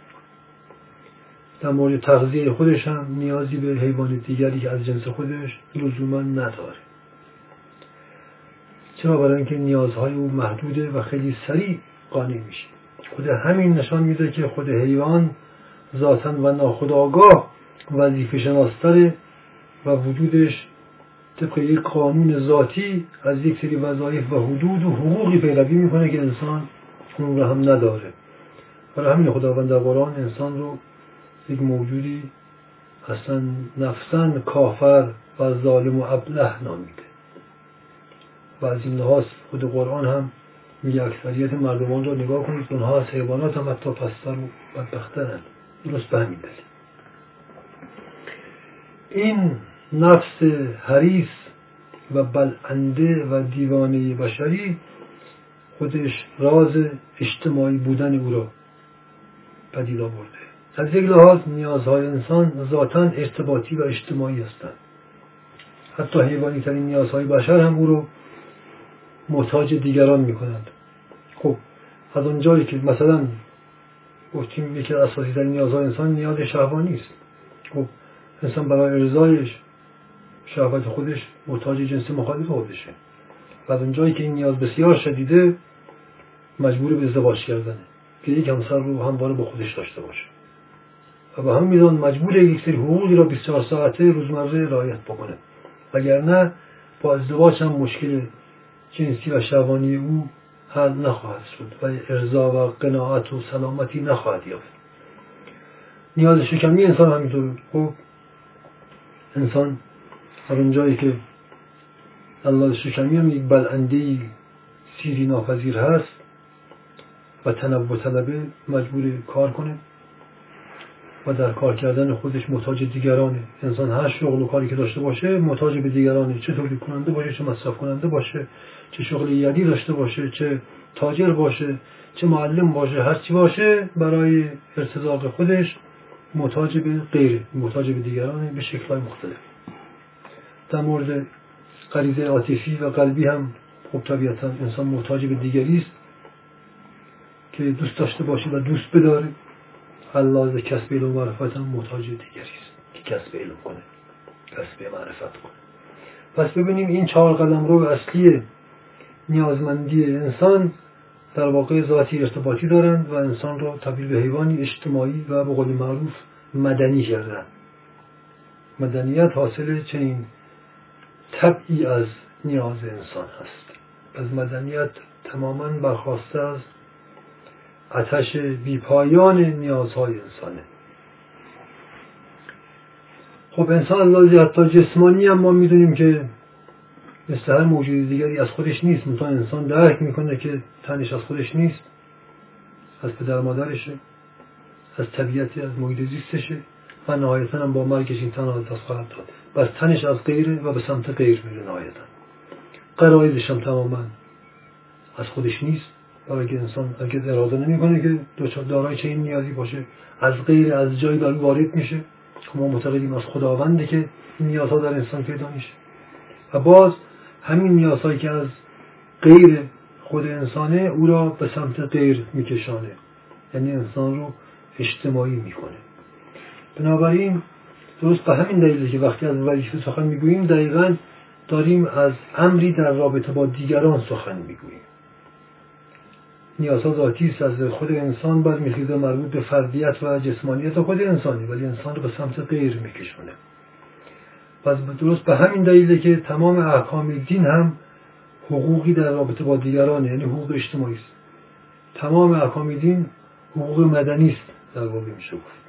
A: در مورد تغذیه خودش هم نیازی به حیوان دیگری که از جنس خودش لزوما نداره. چرا؟ برای اینکه نیازهای او محدوده و خیلی سریع قانع میشه. خود همین نشان میده که خود حیوان ذاتا و ناخودآگاه وظیفه شناستره و وجودش طبق یک قانون ذاتی از یک سری وظایف و حدود و حقوقی پیروی می‌کنه که انسان اون رو هم نداره. برای همین خداوند در قرآن انسان رو یک موجودی اصلا نفسا کافر و ظالم و ابله نامیده و از این لحاظ خود قرآن هم میگه اکثریت مردمان رو نگاه کنید اونها از حیوانات هم حتی پستر و بدبخترن درست به همین دلیل. این نفس حریص و بلنده و دیوانه بشری خودش راز اجتماعی بودن او را پدید آورده. از یک لحاظ نیازهای انسان ذاتا ارتباطی و اجتماعی هستند. حتی حیوانی ترین نیازهای بشر هم او رو محتاج دیگران می کنند خب از اونجایی که مثلا گفتیم یکی از اساسی ترین نیازهای انسان نیاز شهوانی است. خب انسان برای ارزایش شهوت خودش محتاج جنس مخالف خودشه. و از اونجایی که این نیاز بسیار شدیده مجبور به ازدواج کردنه. که یک همسر رو همواره با خودش داشته باشه. و به همین میزان مجبور یک سری حقوقی را 24 ساعته روزمره رعایت بکنه. وگرنه با ازدواج هم مشکل جنسی و شوانی او حل نخواهد شد و ارضا و قناعت و سلامتی نخواهد یافت. نیاز شکمی انسان همینطور. خب انسان هر اونجایی که الله شکمی هم یک بلنده سیری ناپذیر هست و تنوع طلبه مجبور کار کنه و در کار کردن خودش محتاج دیگرانه انسان هر شغل و کاری که داشته باشه محتاج به دیگرانه چه تولید کننده باشه چه مصرف کننده باشه چه شغل یدی داشته باشه چه تاجر باشه چه معلم باشه هر چی باشه برای ارتزاق خودش محتاج به غیره محتاج به دیگرانه به شکلهای مختلف. در مورد غریزه عاطفی و قلبی هم خب طبیعتا انسان محتاج به دیگری است که دوست داشته باشه و دوست بداره. الله کسب علم و معرفت هم محتاج دیگری است که کسب علم کنه کسب معرفت کنه. پس ببینیم این چهار قدم رو اصلی نیازمندی انسان در واقع ذاتی ارتباطی دارند و انسان را تبدیل به حیوانی اجتماعی و به قول معروف مدنی کردن. مدنیت حاصل چنین طبعی از نیاز انسان هست. پس مدنیت تماما برخواسته از آتش بیپایان نیازهای انسانه. خب انسان الله حتی جسمانی هم ما می‌دونیم که مثل هر موجود دیگری از خودش نیست. مثلا انسان درک می‌کنه که تنش از خودش نیست. از پدر مادرشه. از طبیعتی از محیط زیستشه. و نهایتا هم با مرگش این تن از دست خواهد داد. و از تنش از غیره و به سمت غیر میره نهایتا. قرائزش هم تماما از خودش نیست. که انسان اگه اراده نمی‌کنه که دارای چه این نیازی باشه از غیر از جایی داری وارد میشه. خب ما معتقدیم از خداونده که نیازها در انسان پیدا میشه. و باز همین نیازهایی که از غیر خود انسانه او را به سمت غیر میکشانه. یعنی انسان رو اجتماعی می‌کنه. بنابراین درست به همین دلیله که وقتی از وظیفه سخن می‌گوییم دقیقا داریم از امری در رابطه با دیگران سخن می‌گوییم. نیازها ذاتی است از خود انسان میخیزه مربوط به فردیت و جسمانیت خود انسانی ولی انسان رو به سمت غیر میکشونه. پس درست به همین دلیله که تمام احکام دین هم حقوقی در رابطه با دیگران یعنی حقوق اجتماعی است. تمام احکام دین حقوق مدنی است در واقع میشه گفت.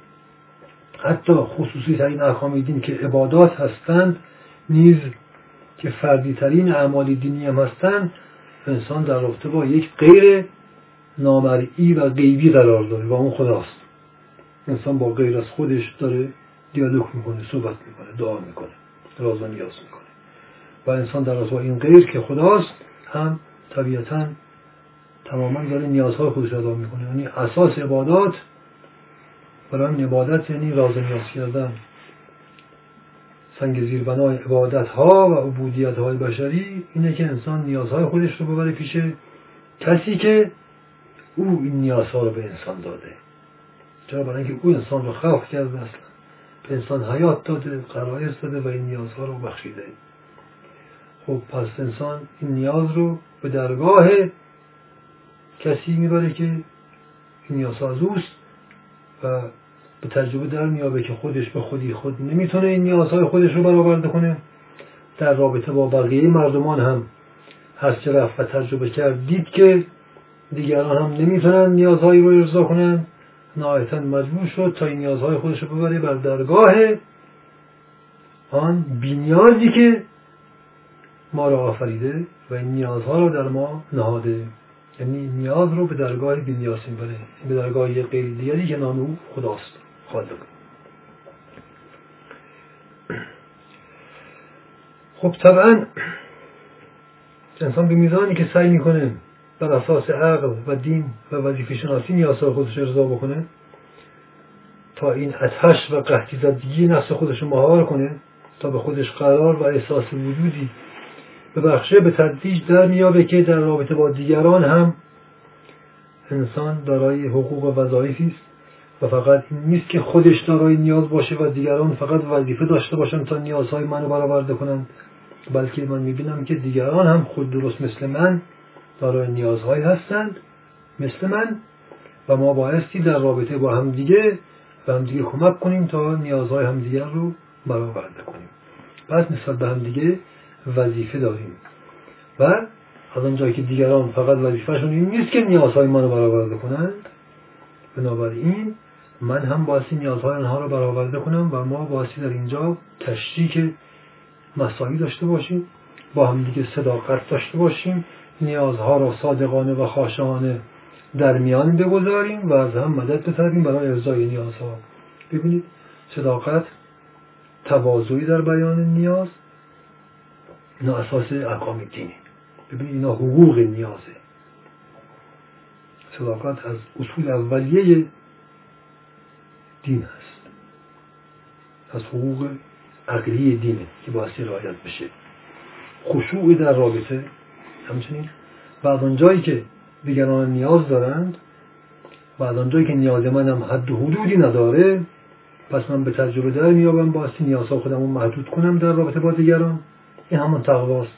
A: حتی خصوصی ترین احکام دین که عبادات هستند نیز که فردی ترین اعمال دینی هم هستند انسان در رابطه با یک غیر نامرئی و غیبی قرار داره و اون خداست. انسان با غیر از خودش داره دیالوگ می‌کنه صحبت می‌کنه دعا می‌کنه راز و نیاز می‌کنه. و انسان در با این غیر که خداست هم طبیعتا تماما داره نیازهای خودش ادا می‌کنه. یعنی اساس عبادات برای عبادت یعنی راز نیاز کردن. سنگ زیربنای عبادت ها و عبودیت های بشری اینه که انسان نیازهای خودش رو ببره پیش کسی که او این نیازها رو به انسان داده. چرا؟ برای اینکه او انسان رو خلق کرده اصلا. به انسان حیات داده قرایز داده و این نیازها رو بخشیده. خب پس انسان این نیاز رو به درگاه کسی می‌بره که این نیازها از اوست. و به تجربه در میابه که خودش به خودی خود نمی‌تونه این نیازهای خودش رو برآورده کنه. در رابطه با بقیه مردمان هم هر چه رفت و تجربه کرد دید که دیگران هم نمی‌تونن نیازهایی رو ارضا کنن. نهایتا مجبور شد تا این نیازهای خودش رو ببره بر درگاه آن بینیازی که ما را آفریده و این نیازها رو در ما نهاده. یعنی نیاز رو به درگاه بینیاز می‌بره به درگاه یک غیر که نام او خداست خالق. خب طبعا انسان به میزانی که سعی می‌کنه بر اساس عقل و دین و وظیفه شناسی نیازهای خودش ارضا بکنه تا این اتش و قحطی زدگی نفس خودش مهار کنه تا به خودش قرار و احساس وجودی به بخشه به تدریج در میابه که در رابطه با دیگران هم انسان دارای حقوق و وظایفی است و فقط این نیست که خودش دارای نیاز باشه و دیگران فقط وظیفه داشته باشن تا نیازهای منو برآورده کنند بلکه من می‌بینم که دیگران هم خود درست مثل من دارای نیازهایی هستند مثل من و ما بایستی در رابطه با همدیگه و همدیگه کمک کنیم تا نیازهای همدیگر رو برآورده کنیم. پس نسبت به همدیگه وظیفه داریم. و از آنجایی که دیگران فقط وظیفهشون این نیست که نیازهای ما رو برآورده کنند بنابراین من هم باعثی نیازهای آنها رو برآورده کنم و ما باعثی در اینجا تشریک مساوی داشته باشیم با همدیگه صداقت داشته باشیم نیازها را صادقانه و خاشانه در میان بگذاریم و از هم مدد بطلبیم برای ارزای نیازها. ببینید صداقت تواضعی در بیان نیاز اینا اساس احکام دینی ببینید اینا حقوق نیازه. صداقت از اصول اولیه دین هست. از حقوق عقلی دینه که باعث رعایت بشه. خشوع در رابطه. همچنین و از آنجایی که دیگران نیاز دارند و از آنجایی که نیاز من هم حد و حدودی نداره پس من به تجربه در میابم باعث نیازها خودم محدود کنم در رابطه با دیگران. این همون تقواست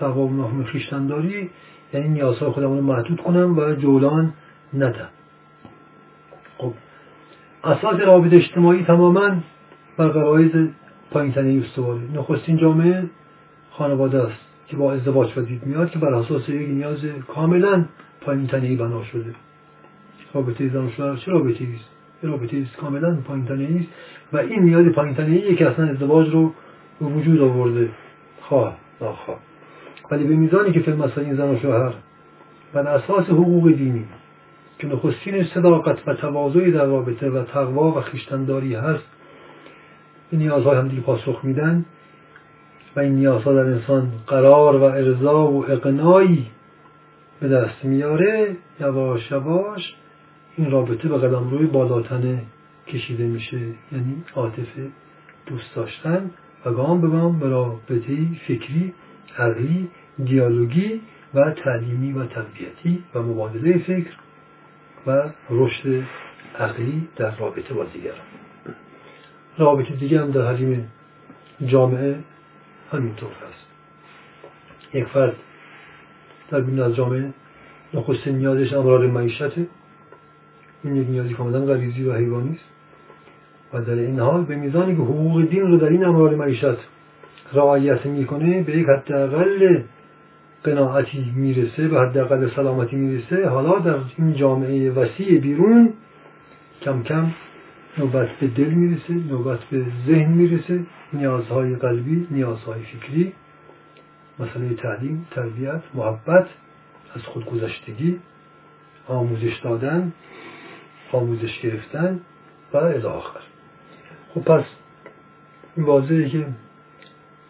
A: تقوا و مفهوم خویشتنداری یعنی نیازهای خودم محدود کنم و جولان ندم خب اساس رابطه اجتماعی تماما بر قرائز پایین استواره نخستین جامعه خانواده است که با ازدواج پدید میاد که بر اساس یک نیاز کاملا پایین تنهی بنا شده. رابطه زن و شوهر چه رابطه است؟ رابطه است کاملا پایین است و این نیاز پایین تنهی که اصلا ازدواج رو به وجود آورده. خواه ناخواه. ولی به میزانی که فیلم این زن و شوهر بر اساس حقوق دینی که نخستین صداقت و تواضعی در رابطه و تقوا و خیشتنداری هست به نیازهای هم دیگه پاسخ میدن و این نیازها در انسان قرار و ارضا و اقنایی به دست میاره یواش یواش این رابطه به قدم روی بالاتنه کشیده میشه یعنی عاطفه دوست داشتن. گام به گام به رابطه فکری عقلی دیالوگی و تعلیمی و تربیتی و مبادله فکر و رشد عقلی در رابطه با دیگران. رابطه دیگه هم در حجم جامعه همینطور هست یک فرد در بین از جامعه نخست نیازش امرار معیشته. این یک نیازی کاملا غریزی و حیوانی است. و در این حال به میزانی که حقوق دین رو در این امرار معیشت رعایت می‌کنه به یک حداقل قناعتی می‌رسه به حداقل سلامتی می‌رسه. حالا در این جامعه وسیع بیرون کم کم نوبت به دل می‌رسه نوبت به ذهن می‌رسه. نیازهای قلبی نیازهای فکری مسئله تعلیم تربیت محبت از خودگذشتگی آموزش دادن آموزش گرفتن و الاخر خب پس این واضحه که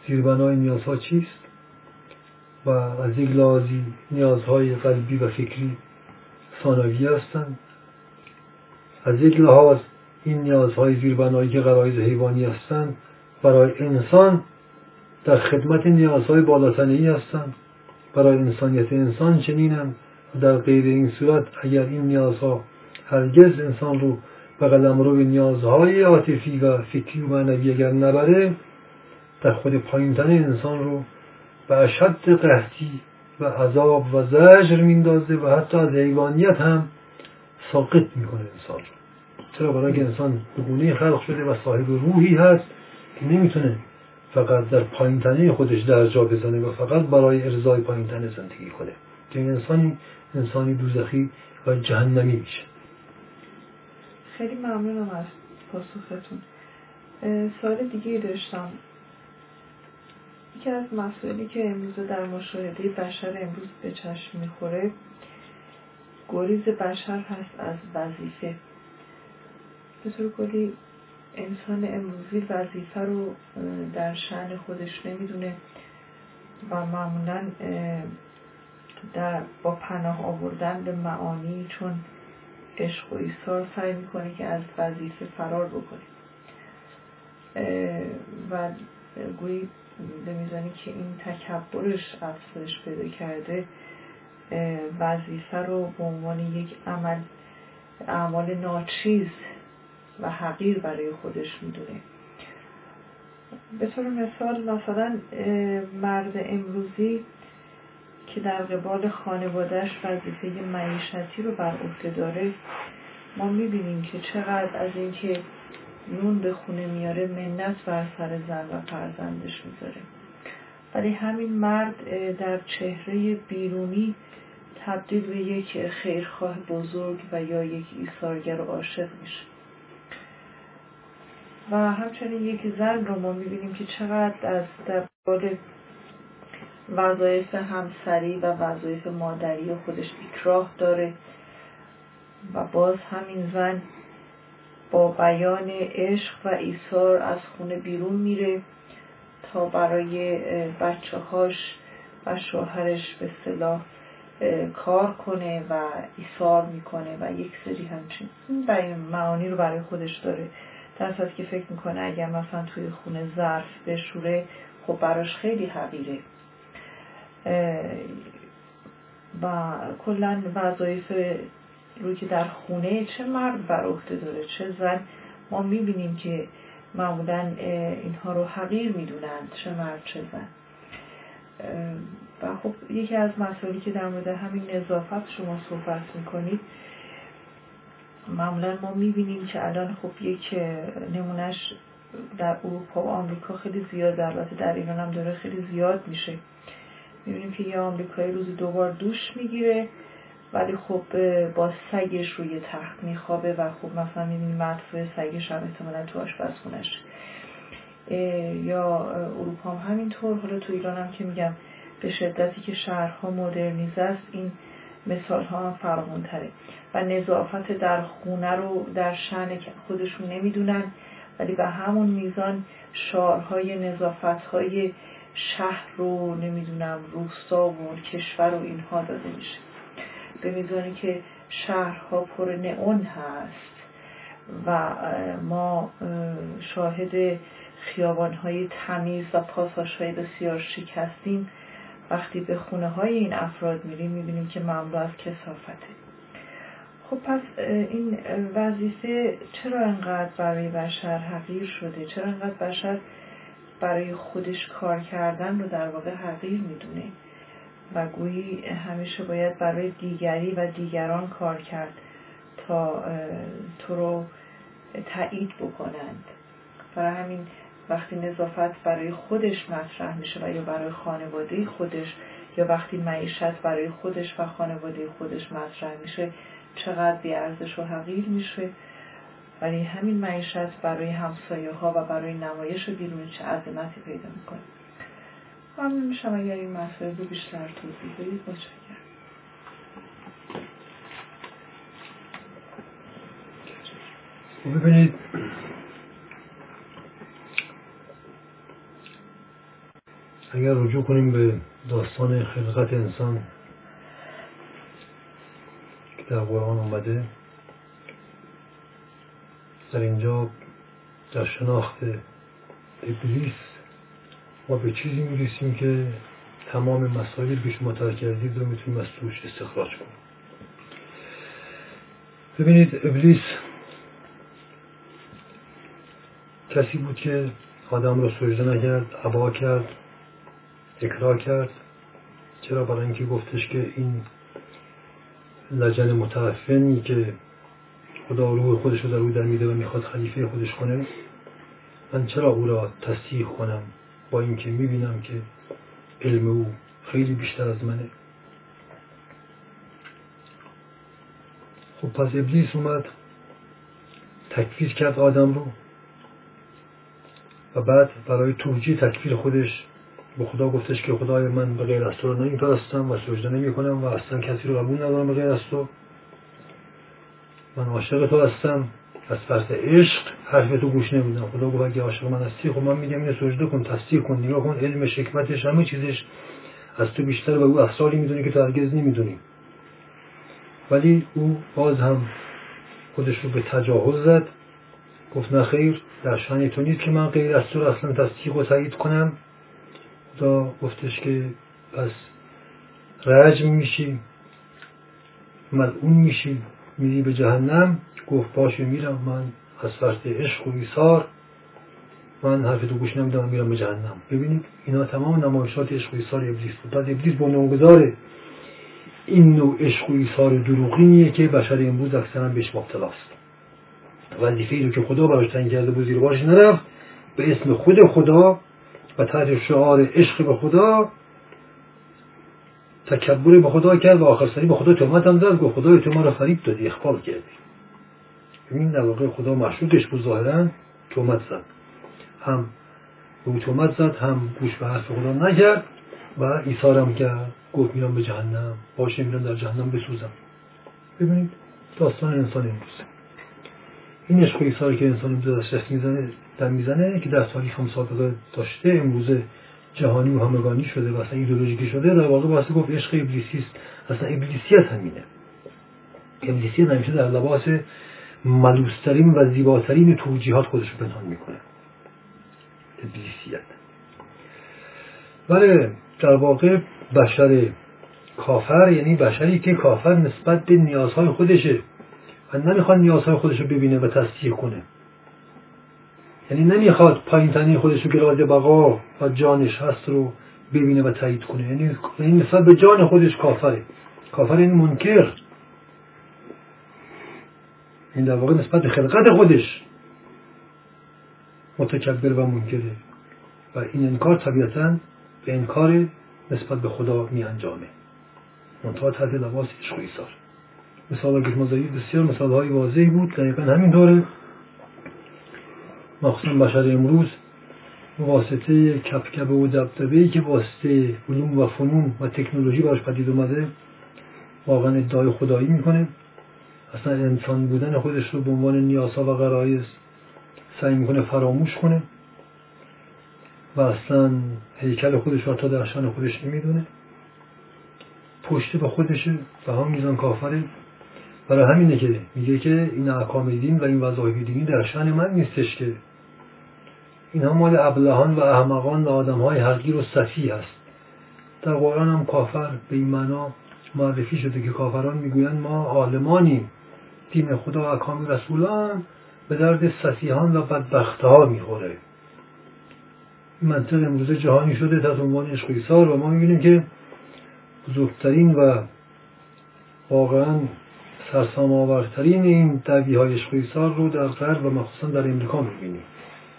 A: زیربنای نیازها چیست و از یک لحاظی نیازهای قلبی و فکری ثانوی هستند. از یک لحاظ این نیازهای زیربنایی که غرایز حیوانی هستند برای انسان در خدمت نیازهای بالاتنی هستند. برای انسانیت انسان چنینم در غیر این صورت اگر این نیازها هرگز انسان رو به قدم رو نیازهای عاطفی و فکری و معنوی اگر نبره در خود پایینتن انسان رو به اشد قحطی و عذاب و زجر میندازه و حتی از حیوانیت هم ساقط می‌کنه انسان رو. چرا؟ برای که انسان به گونه خلق شده و صاحب روحی هست که نمی‌تونه فقط در پایینتنه خودش در جا بزنه و فقط برای ارزای پایینتنه زندگی کنه. که انسانی انسانی دوزخی و جهنمی میشه.
B: خیلی ممنونم از پاسختون. سوال دیگه داشتم. یکی از مسائلی که امروز در مشاهده بشر امروز به چشم می‌خوره گریز بشر هست از وظیفه. به طور کلی انسان امروزی وظیفه رو در شعن خودش نمی‌دونه و معمولا در با پناه آوردن به معانی چون عشق و ایثار سعی می‌کنه که از وظیفه فرار بکنه و گویی به میزانی که این تکبرش افزایش پیدا کرده وظیفه رو به عنوان یک عمل اعمال ناچیز و حقیر برای خودش می‌دونه. به طور مثال مثلا مرد امروزی که در قبال خانوادهش وظیفه معیشتی رو بر عهده داره ما می‌بینیم که چقدر از اینکه نون به خونه میاره منت بر سر زن و فرزندش می‌ذاره. ولی همین مرد در چهره بیرونی تبدیل به یک خیرخواه بزرگ و یا یک ایثارگر عاشق میشه. و همچنین یک زن رو ما می‌بینیم که چقدر از در وظایف همسری و وظایف مادری خودش اکراه داره. و باز همین زن با بیان عشق و ایثار از خونه بیرون میره تا برای بچه هاش و شوهرش به صلاح کار کنه و ایثار می‌کنه و یک سری همچین این معانی رو برای خودش داره. در که فکر می‌کنه اگر مثلا توی خونه ظرف بشوره خب براش خیلی حقیره. و کلا وظایف روی که در خونه چه مرد بر عهده داره چه زن ما می‌بینیم که معمولا اینها رو حقیر می‌دونند چه مرد چه زن. و خب یکی از مسائلی که در مورد همین نظافت شما صحبت می‌کنید معمولا ما می‌بینیم که الان خب یک نمونهش در اروپا و آمریکا خیلی زیاد البته در ایران هم داره خیلی زیاد میشه. می‌بینیم که یه آمریکایی روزی دوبار دوش می‌گیره ولی خب با سگش روی تخت میخوابه و خب مثلا می‌بینیم مدفوع سگش هم احتمالا تو آشپزخونش یا اروپا هم همینطور. حالا تو ایران هم که میگم به شدتی که شهرها مدرنیزه است این مثال ها هم تره و نظافت در خونه رو در شن خودشون نمی‌دونن ولی به همون میزان شعارهای نظافت های شهر رو نمی‌دونم روستا و کشور و اینها داده میشه. به میزانی که شهرها پر نئون هست و ما شاهد خیابانهای تمیز و های بسیار شیک وقتی به خونه های این افراد میریم می‌بینیم که مملو از کسافته. خب پس این وظیفه چرا انقدر برای بشر حقیر شده؟ چرا انقدر بشر برای خودش کار کردن رو در واقع حقیر می‌دونه. و گویی همیشه باید برای دیگری و دیگران کار کرد تا تو رو تایید بکنند. برای همین وقتی نظافت برای خودش مطرح میشه و یا برای خانواده خودش یا وقتی معیشت برای خودش و خانواده خودش مطرح میشه چقدر بیارزش و حقیر میشه؟ ولی همین معیشت برای همسایه ها و برای نمایش بیرون چه عظمتی پیدا می‌کنه. ممنون میشم اگر این مسئله رو بیشتر توضیح بدید. متشکرم.
A: ببینید. اگر رجوع کنیم به داستان خلقت انسان که در قرآن آمده در اینجا در شناخت ابلیس ما به چیزی می‌رسیم که تمام مسائلی که شما ترک کردید رو می‌تونیم از توش استخراج کنیم. ببینید ابلیس کسی بود که آدم را سجده نکرد عبا کرد اکرا کرد. چرا؟ برای اینکه گفتش که این لجن متعفنی که خدا روح خودش رو در او در میده و می‌خواد خلیفه خودش کنه من چرا او را تصدیق کنم با اینکه می‌بینم که علم او خیلی بیشتر از منه؟ خب پس ابلیس اومد تکفیر کرد آدم رو و بعد برای توجیه تکفیر خودش به خدا گفتش که خدای من به غیر از تو رو نمیپرستم و سجده نمی کنم و اصلا کسی رو قبول ندارم به غیر از تو. من عاشق تو هستم. از فرط عشق حرف تو گوش نمیدم. خدا گفت اگه عاشق من هستی خب من میگم اینو سجده کن تصدیق کن نگاه کن علم حکمتش همه چیزش از تو بیشتر و او اسراری می‌دونی که تو هرگز نمی‌دونی. ولی او باز هم خودش رو به تجاهل زد. گفت نه خیر در شان تو نیست که من غیر از تو رو اصلا تصدیق و تایید کنم. خدا گفتش که پس رجم میشی ملعون میشی. میری به جهنم گفت باشه میرم من از فرط عشق و ایثار من حرف تو گوش نمیدم میرم به جهنم. ببینید اینا تمام نمایشات عشق و ایثار ابلیس بود. بعد ابلیس بنیانگذار این نوع عشق و ایثار دروغینیه که بشر امروز اکثرا بهش مبتلاست وظیفه رو که خدا براش تعیین کرده بود زیر بارش نرفت به اسم خود خدا و تحت شعار عشق به خدا تکبر به خدا کرد و آخر سری به خدا تهمت هم زد گفت خدای تو ما رو فریب دادی اخبار کردی. این در واقع خدا مشروطش بود ظاهرا تهمت زد. هم به تهمت زد هم گوش به حرف خدا نکرد و ایثارم کرد. گفت میرم به جهنم باشه میرم در جهنم بسوزم. ببینید داستان انسان امروز این عشق و ایثاری که انسان امروز دست می‌زنه در می‌زنه که در تاریخ هم سابقه داشته امروز جهانی و همگانی شده و اصلا ایدولوژیکی شده در واقع واسه گفت عشق ابلیسی است اصلا ابلیسیت همینه. ابلیسیت همیشه در لباس ملوسترین و زیباترین توجیهات خودش رو پنهان می‌کنه. ابلیسیت. ولی در واقع بشر کافر یعنی بشری که کافر نسبت به نیازهای خودشه و نمی‌خواد نیازهای خودش رو ببینه و تصدیق کنه. یعنی نمی‌خواد پایین تنی خودش رو که بقا و جانش هست رو ببینه و تایید کنه. یعنی, یعنی نسبت به جان خودش کافره. کافر این منکر. این در واقع نسبت به خلقت خودش متکبر و منکره. و این انکار طبیعتا به انکار نسبت به خدا می انجامه منتها تحت لباس عشق و ایثار. مثال اگر بسیار مثال های واضحی بود. دقیقا همین داره مخصوصا بشر امروز واسطه کپکبه و دبدبه که واسطه علوم و فنون و تکنولوژی براش پدید اومده واقعا ادعای خدایی می‌کنه. اصلا انسان بودن خودش رو به عنوان نیاسا و غرایز سعی می‌کنه فراموش کنه و اصلا هیکل خودش رو تا درشان خودش نمی‌دونه. پشت به خودشه و هم میزان کافره برای همینه که میگه که این احکام دین و این وظایف دینی در شان من نیستش که اینها مال ابلهان و احمقان و آدم های حقیر و صفی است. در قرآن هم کافر به این معنا معرفی شده که کافران می‌گویند ما عالمانیم. دین خدا و احکام رسولان به درد صفیحان و بدبختها می‌خوره. این منطق امروز جهانی شده تحت عنوان عشق و ما می‌بینیم که بزرگترین و واقعا سرسام آورترین این دعوی های عشق رو در غرب و مخصوصا در امریکا می‌بینیم.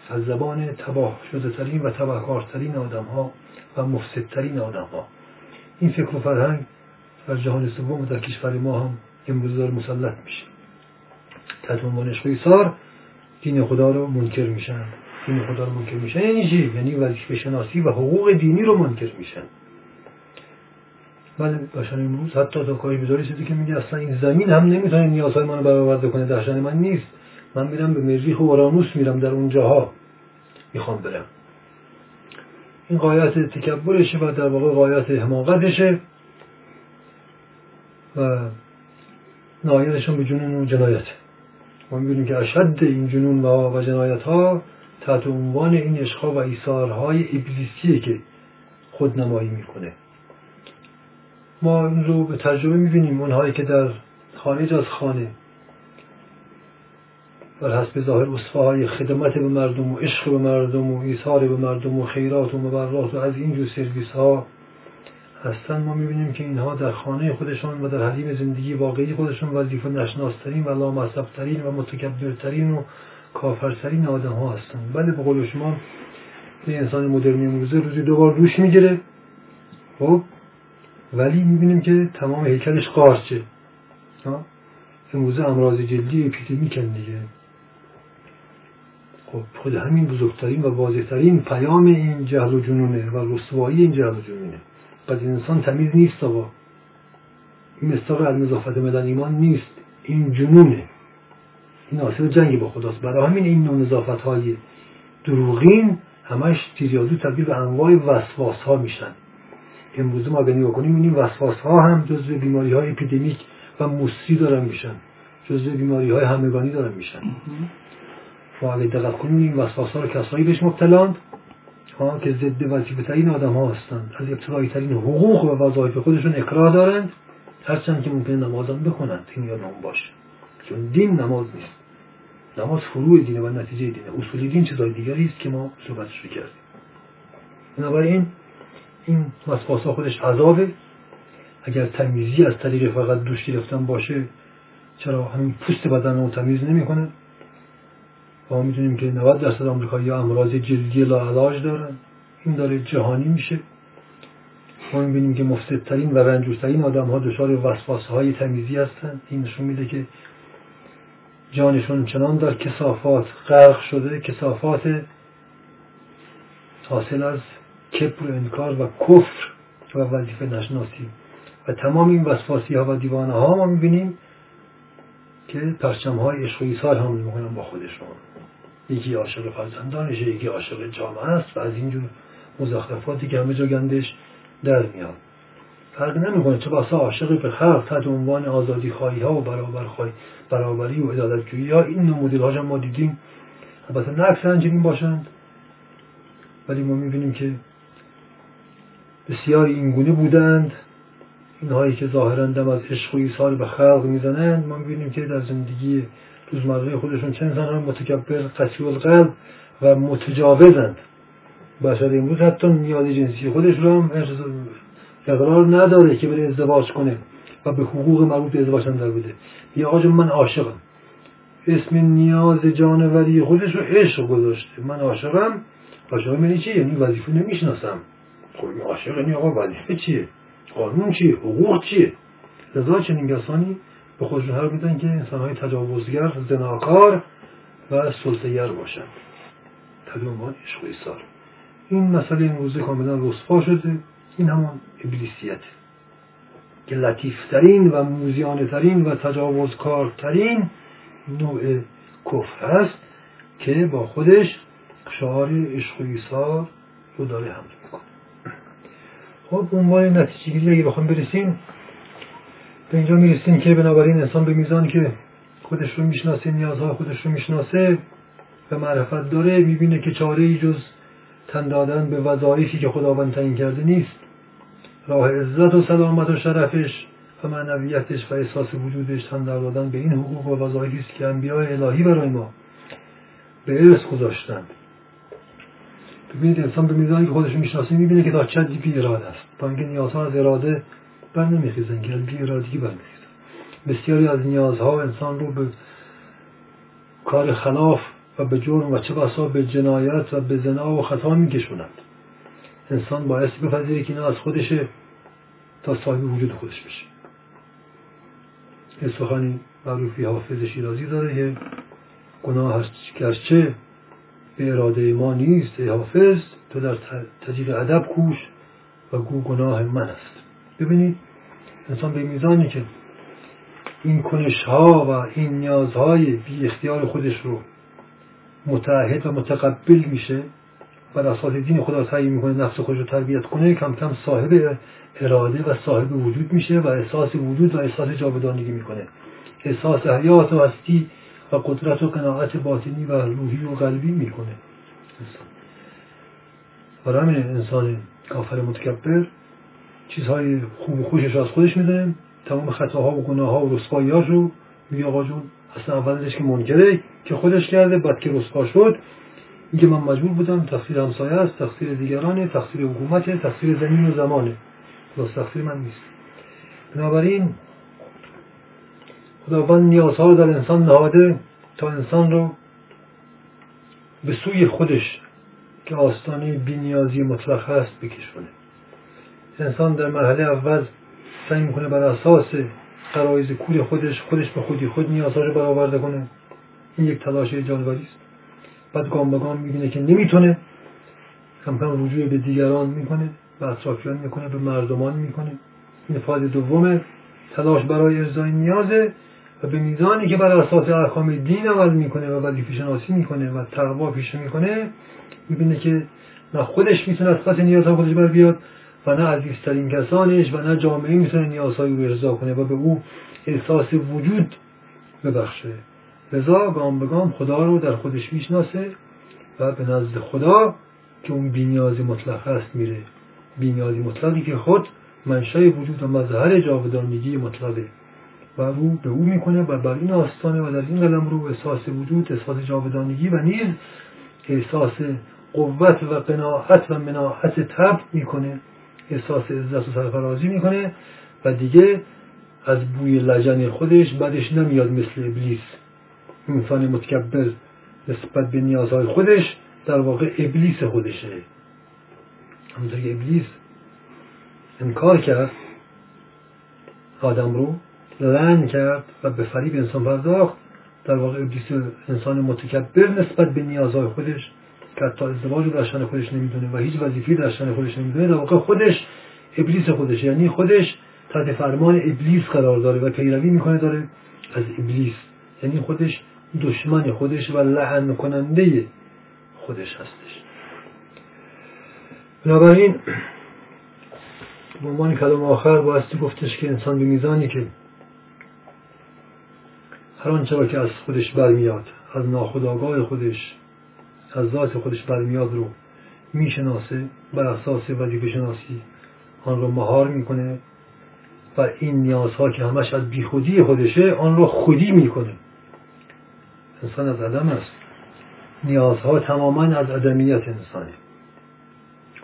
A: از زبان تباه شده ترین و تبهکارترین آدم ها و مفسدترین آدم ها این فکر و فرهنگ در جهان سوم و در کشور ما هم امروز داره مسلط میشه. تحت عنوان عشق دین خدا رو منکر میشن. دین خدا رو منکر میشن. یعنی چی؟ یعنی وظیفه شناسی و حقوق دینی رو منکر میشن. ولی بشر امروز حتی تا کاری بداری که میگه اصلا این زمین هم نمی‌تونه نیازهای منو برآورده کنه. در من نیست. من میرم به مریخ و اورانوس میرم در اونجاها. می‌خوام برم. این قایت تکبرشه و در واقع قایت حماقتشه و نهایتشون به جنون و جنایت. ما می‌بینیم که اشد این جنون و جنایت ها تحت عنوان این عشقها و ایثارهای ابلیسیه که خودنمایی می‌کنه. ما این رو به تجربه می‌بینیم. اونهایی که در خارج از خانه بر حسب ظاهر های خدمت به مردم و عشق به مردم و ایثار به مردم و خیرات و مبرات و از اینجور سرویس ها هستن. ما می‌بینیم که اینها در خانه خودشان و در حریم زندگی واقعی خودشان وظیفه نشناسترین و لامصبترین و متکبرترین و کافرترین آدم ها هستن. بله به قول شما یه انسان مدرن امروزه روزی دو بار دوش می‌گیره. خب؟ ولی می‌بینیم که تمام هیکلش قارچه. امروزه امراض جلدی اپیدمیکن دیگه. خب خود همین بزرگترین و واضحترین پیام این جهل و جنونه و رسوایی این جهل و جنونه. پس انسان تمیز نیست آقا. این مستاق المضافت مدن ایمان نیست. این جنونه. این حاصل جنگ با خداست. برای همین این نوع نظافت های دروغین همش تیریادو تبدیل به انواع وسواس ها میشن. امروز ما اگر کنیم این وسواس ها هم جزو بیماری های اپیدمیک و مصری دارن میشن. جزو بیماری های همگانی دارن میشن. و اگر دقت کنیم این وسواس ها رو کسایی بهش مبتلاند ها که ضد وظیفه ترین آدم ها هستند. از ابتدایی ترین حقوق و وظایف خودشون اکراه دارند. هرچند که ممکنه نمازم بخونند این یادم باشه. چون دین نماز نیست. نماز فروع دینه و نتیجه دینه. اصول دین چیزای دیگری است که ما صحبتش رو کردیم. بنابراین این وسواس ها خودش عذابه. اگر تمیزی از طریق فقط دوش گرفتن باشه چرا همین پوست بدن رو تمیز نمی‌کنه؟ ما می‌دونیم که 90 درصد آمریکایی امراض جلدی لاعلاج دارن. این داره جهانی میشه. ما می‌بینیم که مفسدترین و رنجورترین آدم ها دچار وسواس های تمیزی هستن. این نشون میده که جانشون چنان در کسافات غرق شده کسافات حاصل از کبر و انکار و کفر و وظیفه نشناسی. و تمام این وسواسی ها و دیوانه ها ما می‌بینیم که پرچم های عشق و ایثار حمل با خودشون یکی عاشق فرزندانش یکی عاشق جامعه است و از اینجور مزخرفاتی که همه جا گندش در میاد. فرق نمی‌کنه چه باسا عاشق به خلق تحت عنوان آزادی خواهی ها و برابر خواهی برابری و عدالت جویی ها این نوع مدل ها ما دیدیم. البته نه اکثرا چنین باشند. ولی ما می‌بینیم که بسیاری اینگونه بودند. اینهایی که ظاهرا دم از عشق و ایثار به خلق می‌زنند ما می‌بینیم که در زندگی روزمره خودشون چه انسان هم؟ متکبر قسی القلب و متجاوزند. بشر امروز حتی نیاز جنسی خودش رو هم اقرار نداره که بره ازدواج کنه و به حقوق مربوط به ازدواج در بده. یا آقا من عاشقم. اسم نیاز جانوری خودش رو عشق گذاشته. من عاشقم. عاشقم یعنی چیه یعنی وظیفه نمی‌شناسم. خب عاشق یعنی آقا وظیفه چیه؟ قانون چیه؟ حقوق چیه؟ لذا چنین کسانی به خودشون هر میدن که های تجاوزگر زناکار و سلطهگر باشند. تدومان عشق و ایثار. این مسئله امروزه کاملا رسوا شده. این همان ابلیسیت. که لطیفترین و موزیانه ترین و تجاوزکارترین نوع کفر هست که با خودش شعار عشق و ایثار رو داره حمل می‌کنه. خب عنوان نتیجه گیری اگه بخوام برسیم به اینجا می‌رسیم که بنابراین انسان به میزان که خودش رو می‌شناسه نیازهای خودش رو می‌شناسه و معرفت داره می‌بینه که چاره ای جز تن دادن به وظایفی که خداوند تعیین کرده نیست. راه عزت و سلامت و شرفش و معنویتش و احساس وجودش تن دادن به این حقوق و وظایفی است که انبیاء الهی برای ما به ارث گذاشتند. ببینید انسان به میزانی که خودش می‌شناسه می‌بینه که تا چه بی اراده است. تا اینکه نیازها از اراده بر نمیخیزن که از بی ارادگی برمیخیزن بسیاری از نیازها انسان رو به کار خلاف و به جرم و چه بسا به جنایت و به زنا و خطا میکشونند. انسان باید بپذیره که اینا از خودشه تا صاحب وجود خودش بشه. یه سخنی معروفی حافظ شیرازی داره که گناه گرچه به اراده ما نیست ای حافظ تو در تجیل ادب کوش و گو گناه من است. ببینید انسان به میزانی که این کنش ها و این نیازهای بی اختیار خودش رو متعهد و متقبل میشه بر اساس دین خدا تعیین می‌کنه نفس خودش رو تربیت کنه کم کم صاحب اراده و صاحب وجود میشه و احساس وجود و احساس جاودانگی می‌کنه. احساس حیات و هستی و قدرت و قناعت باطنی و روحی و قلبی می‌کنه. برای همین انسان کافر متکبر چیزهای خوب و خوشش از خودش می‌دونه تمام خطاها و گناه ها و رسواییاش رو میگه آقا جون اصلا اولش که منکره که خودش کرده بعد که رسوا شد میگه من مجبور بودم تقصیر همسایه است تقصیر دیگرانه تقصیر حکومت تقصیر زمین و زمانه. خلاص تقصیر من نیست. بنابراین خداوند نیازها رو در انسان نهاده تا انسان رو به سوی خودش که آستانه بینیازی مطلق هست بکشونه. انسان در مرحله اول سعی می‌کنه بر اساس قرایز کور خودش خودش به خودی خود نیازها رو برآورده کنه. این یک تلاش جانوری است. بعد گام به گام می‌بینه که نمی‌تونه. کم کم رجوع به دیگران می‌کنه به اطرافیان می‌کنه به مردمان می‌کنه. این فاز دوم تلاش برای ارزای نیازه و به میزانی که بر اساس احکام دین عمل می‌کنه و وظیفه شناسی می‌کنه و تقوا پیش می‌کنه می‌بینه که نه خودش می‌تونه از پس نیازها خودش بر بیاد و نه عزیزترین کسانش و نه جامعه می‌تونه نیازهایی رو ارضا کنه و به او احساس وجود ببخشه. لذا گام به گام خدا رو در خودش می‌شناسه و به نزد خدا که اون بینیازی مطلق هست میره. بینیازی مطلقی که خود منشأ وجود و مظهر جاودانگی مطلقه و رو به او می‌کنه و بر این آستانه و در این قلم رو احساس وجود احساس جاودانگی و نیز احساس قوت و قناعت و مناحت تب می‌کنه. احساس عزت و سرفرازی می‌کنه و دیگه از بوی لجن خودش بعدش نمیاد مثل ابلیس. انسان متکبر نسبت به نیازهای خودش در واقع ابلیس خودشه. همونطور که ابلیس انکار کرد آدم رو لعن کرد و به فریب انسان پرداخت در واقع ابلیس انسان متکبر نسبت به نیازهای خودش که حتی ازدواج رو در شان خودش نمی‌دونه و هیچ وظیفی در شان خودش نمی‌دونه در واقع خودش ابلیس خودش یعنی خودش تحت فرمان ابلیس قرار داره و پیروی می‌کنه داره از ابلیس. یعنی خودش دشمن خودش و لعن کننده خودش هستش. بنابراین به عنوان کلام آخر بایستی گفتش که انسان به میزانی که هر آنچه که از خودش برمیاد از ناخودآگاه خودش از ذات خودش برمیاد رو می‌شناسه بر اساس وظیفه شناسی آن رو مهار می‌کنه و این نیازها که همش از بیخودی خودشه آن رو خودی می‌کنه. انسان از عدم است. نیازها تماما از عدمیت انسانه.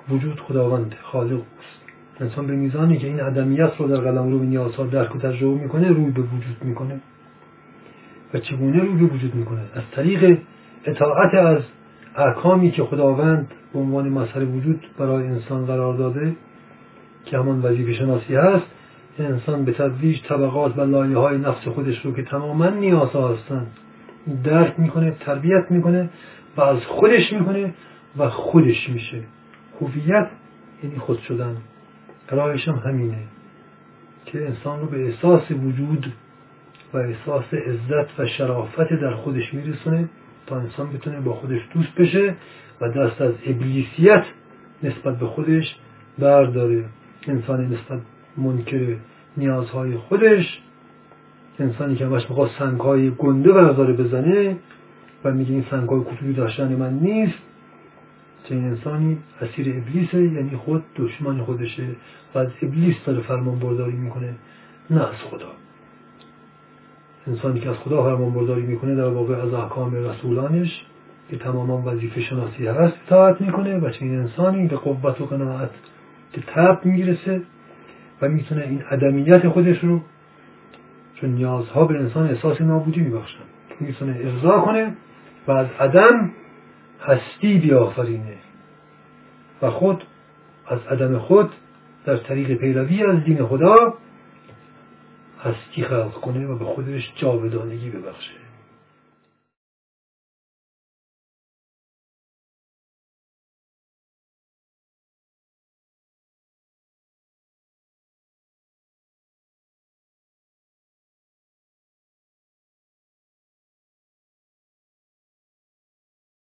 A: وجود خداوند خالق است. انسان به میزانی که این عدمیت رو در قلم رو نیازها درک و تجربه می‌کنه روی به وجود می‌کنه. و چگونه روی به وجود می‌کنه؟ از طریق اطاعت از احکامی که خداوند به عنوان مسئله وجود برای انسان قرار داده که همان وظیفه شناسی هست انسان به تدریج طبقات و لایه های نفس خودش رو که تماما نیازها هستند درک می‌کنه تربیت می‌کنه و از خودش می‌کنه و خودش میشه. هویت یعنی خود شدن. راهش هم همینه که انسان رو به احساس وجود و احساس عزت و شرافت در خودش میرسونه. تا انسان بتونه با خودش دوست بشه و دست از ابلیسیت نسبت به خودش برداره. انسان نسبت منکر نیازهای خودش انسانی که همش می‌خواد سنگهای گنده برداره بزنه و میگه این سنگهای کوچولو داشتن من نیست. چنین انسانی اسیر ابلیسه یعنی خود دشمن خودشه و از ابلیس داره فرمان برداری می‌کنه. نه از خدا. انسانی که از خدا فرمان برداری می‌کنه در واقع از احکام رسولانش که تماما وظیفه شناسی هست اطاعت می‌کنه و چنین انسانی به قوت و قناعت که تب می‌رسه و می‌تونه این عدمیت خودش رو چون نیازها به انسان احساس نابودی میبخشن. می‌تونه ارضا کنه و از عدم هستی بیافرینه و خود از عدم خود در طریق پیروی از دین خدا هستی خلق کنه و به خودش جاودانگی ببخشه.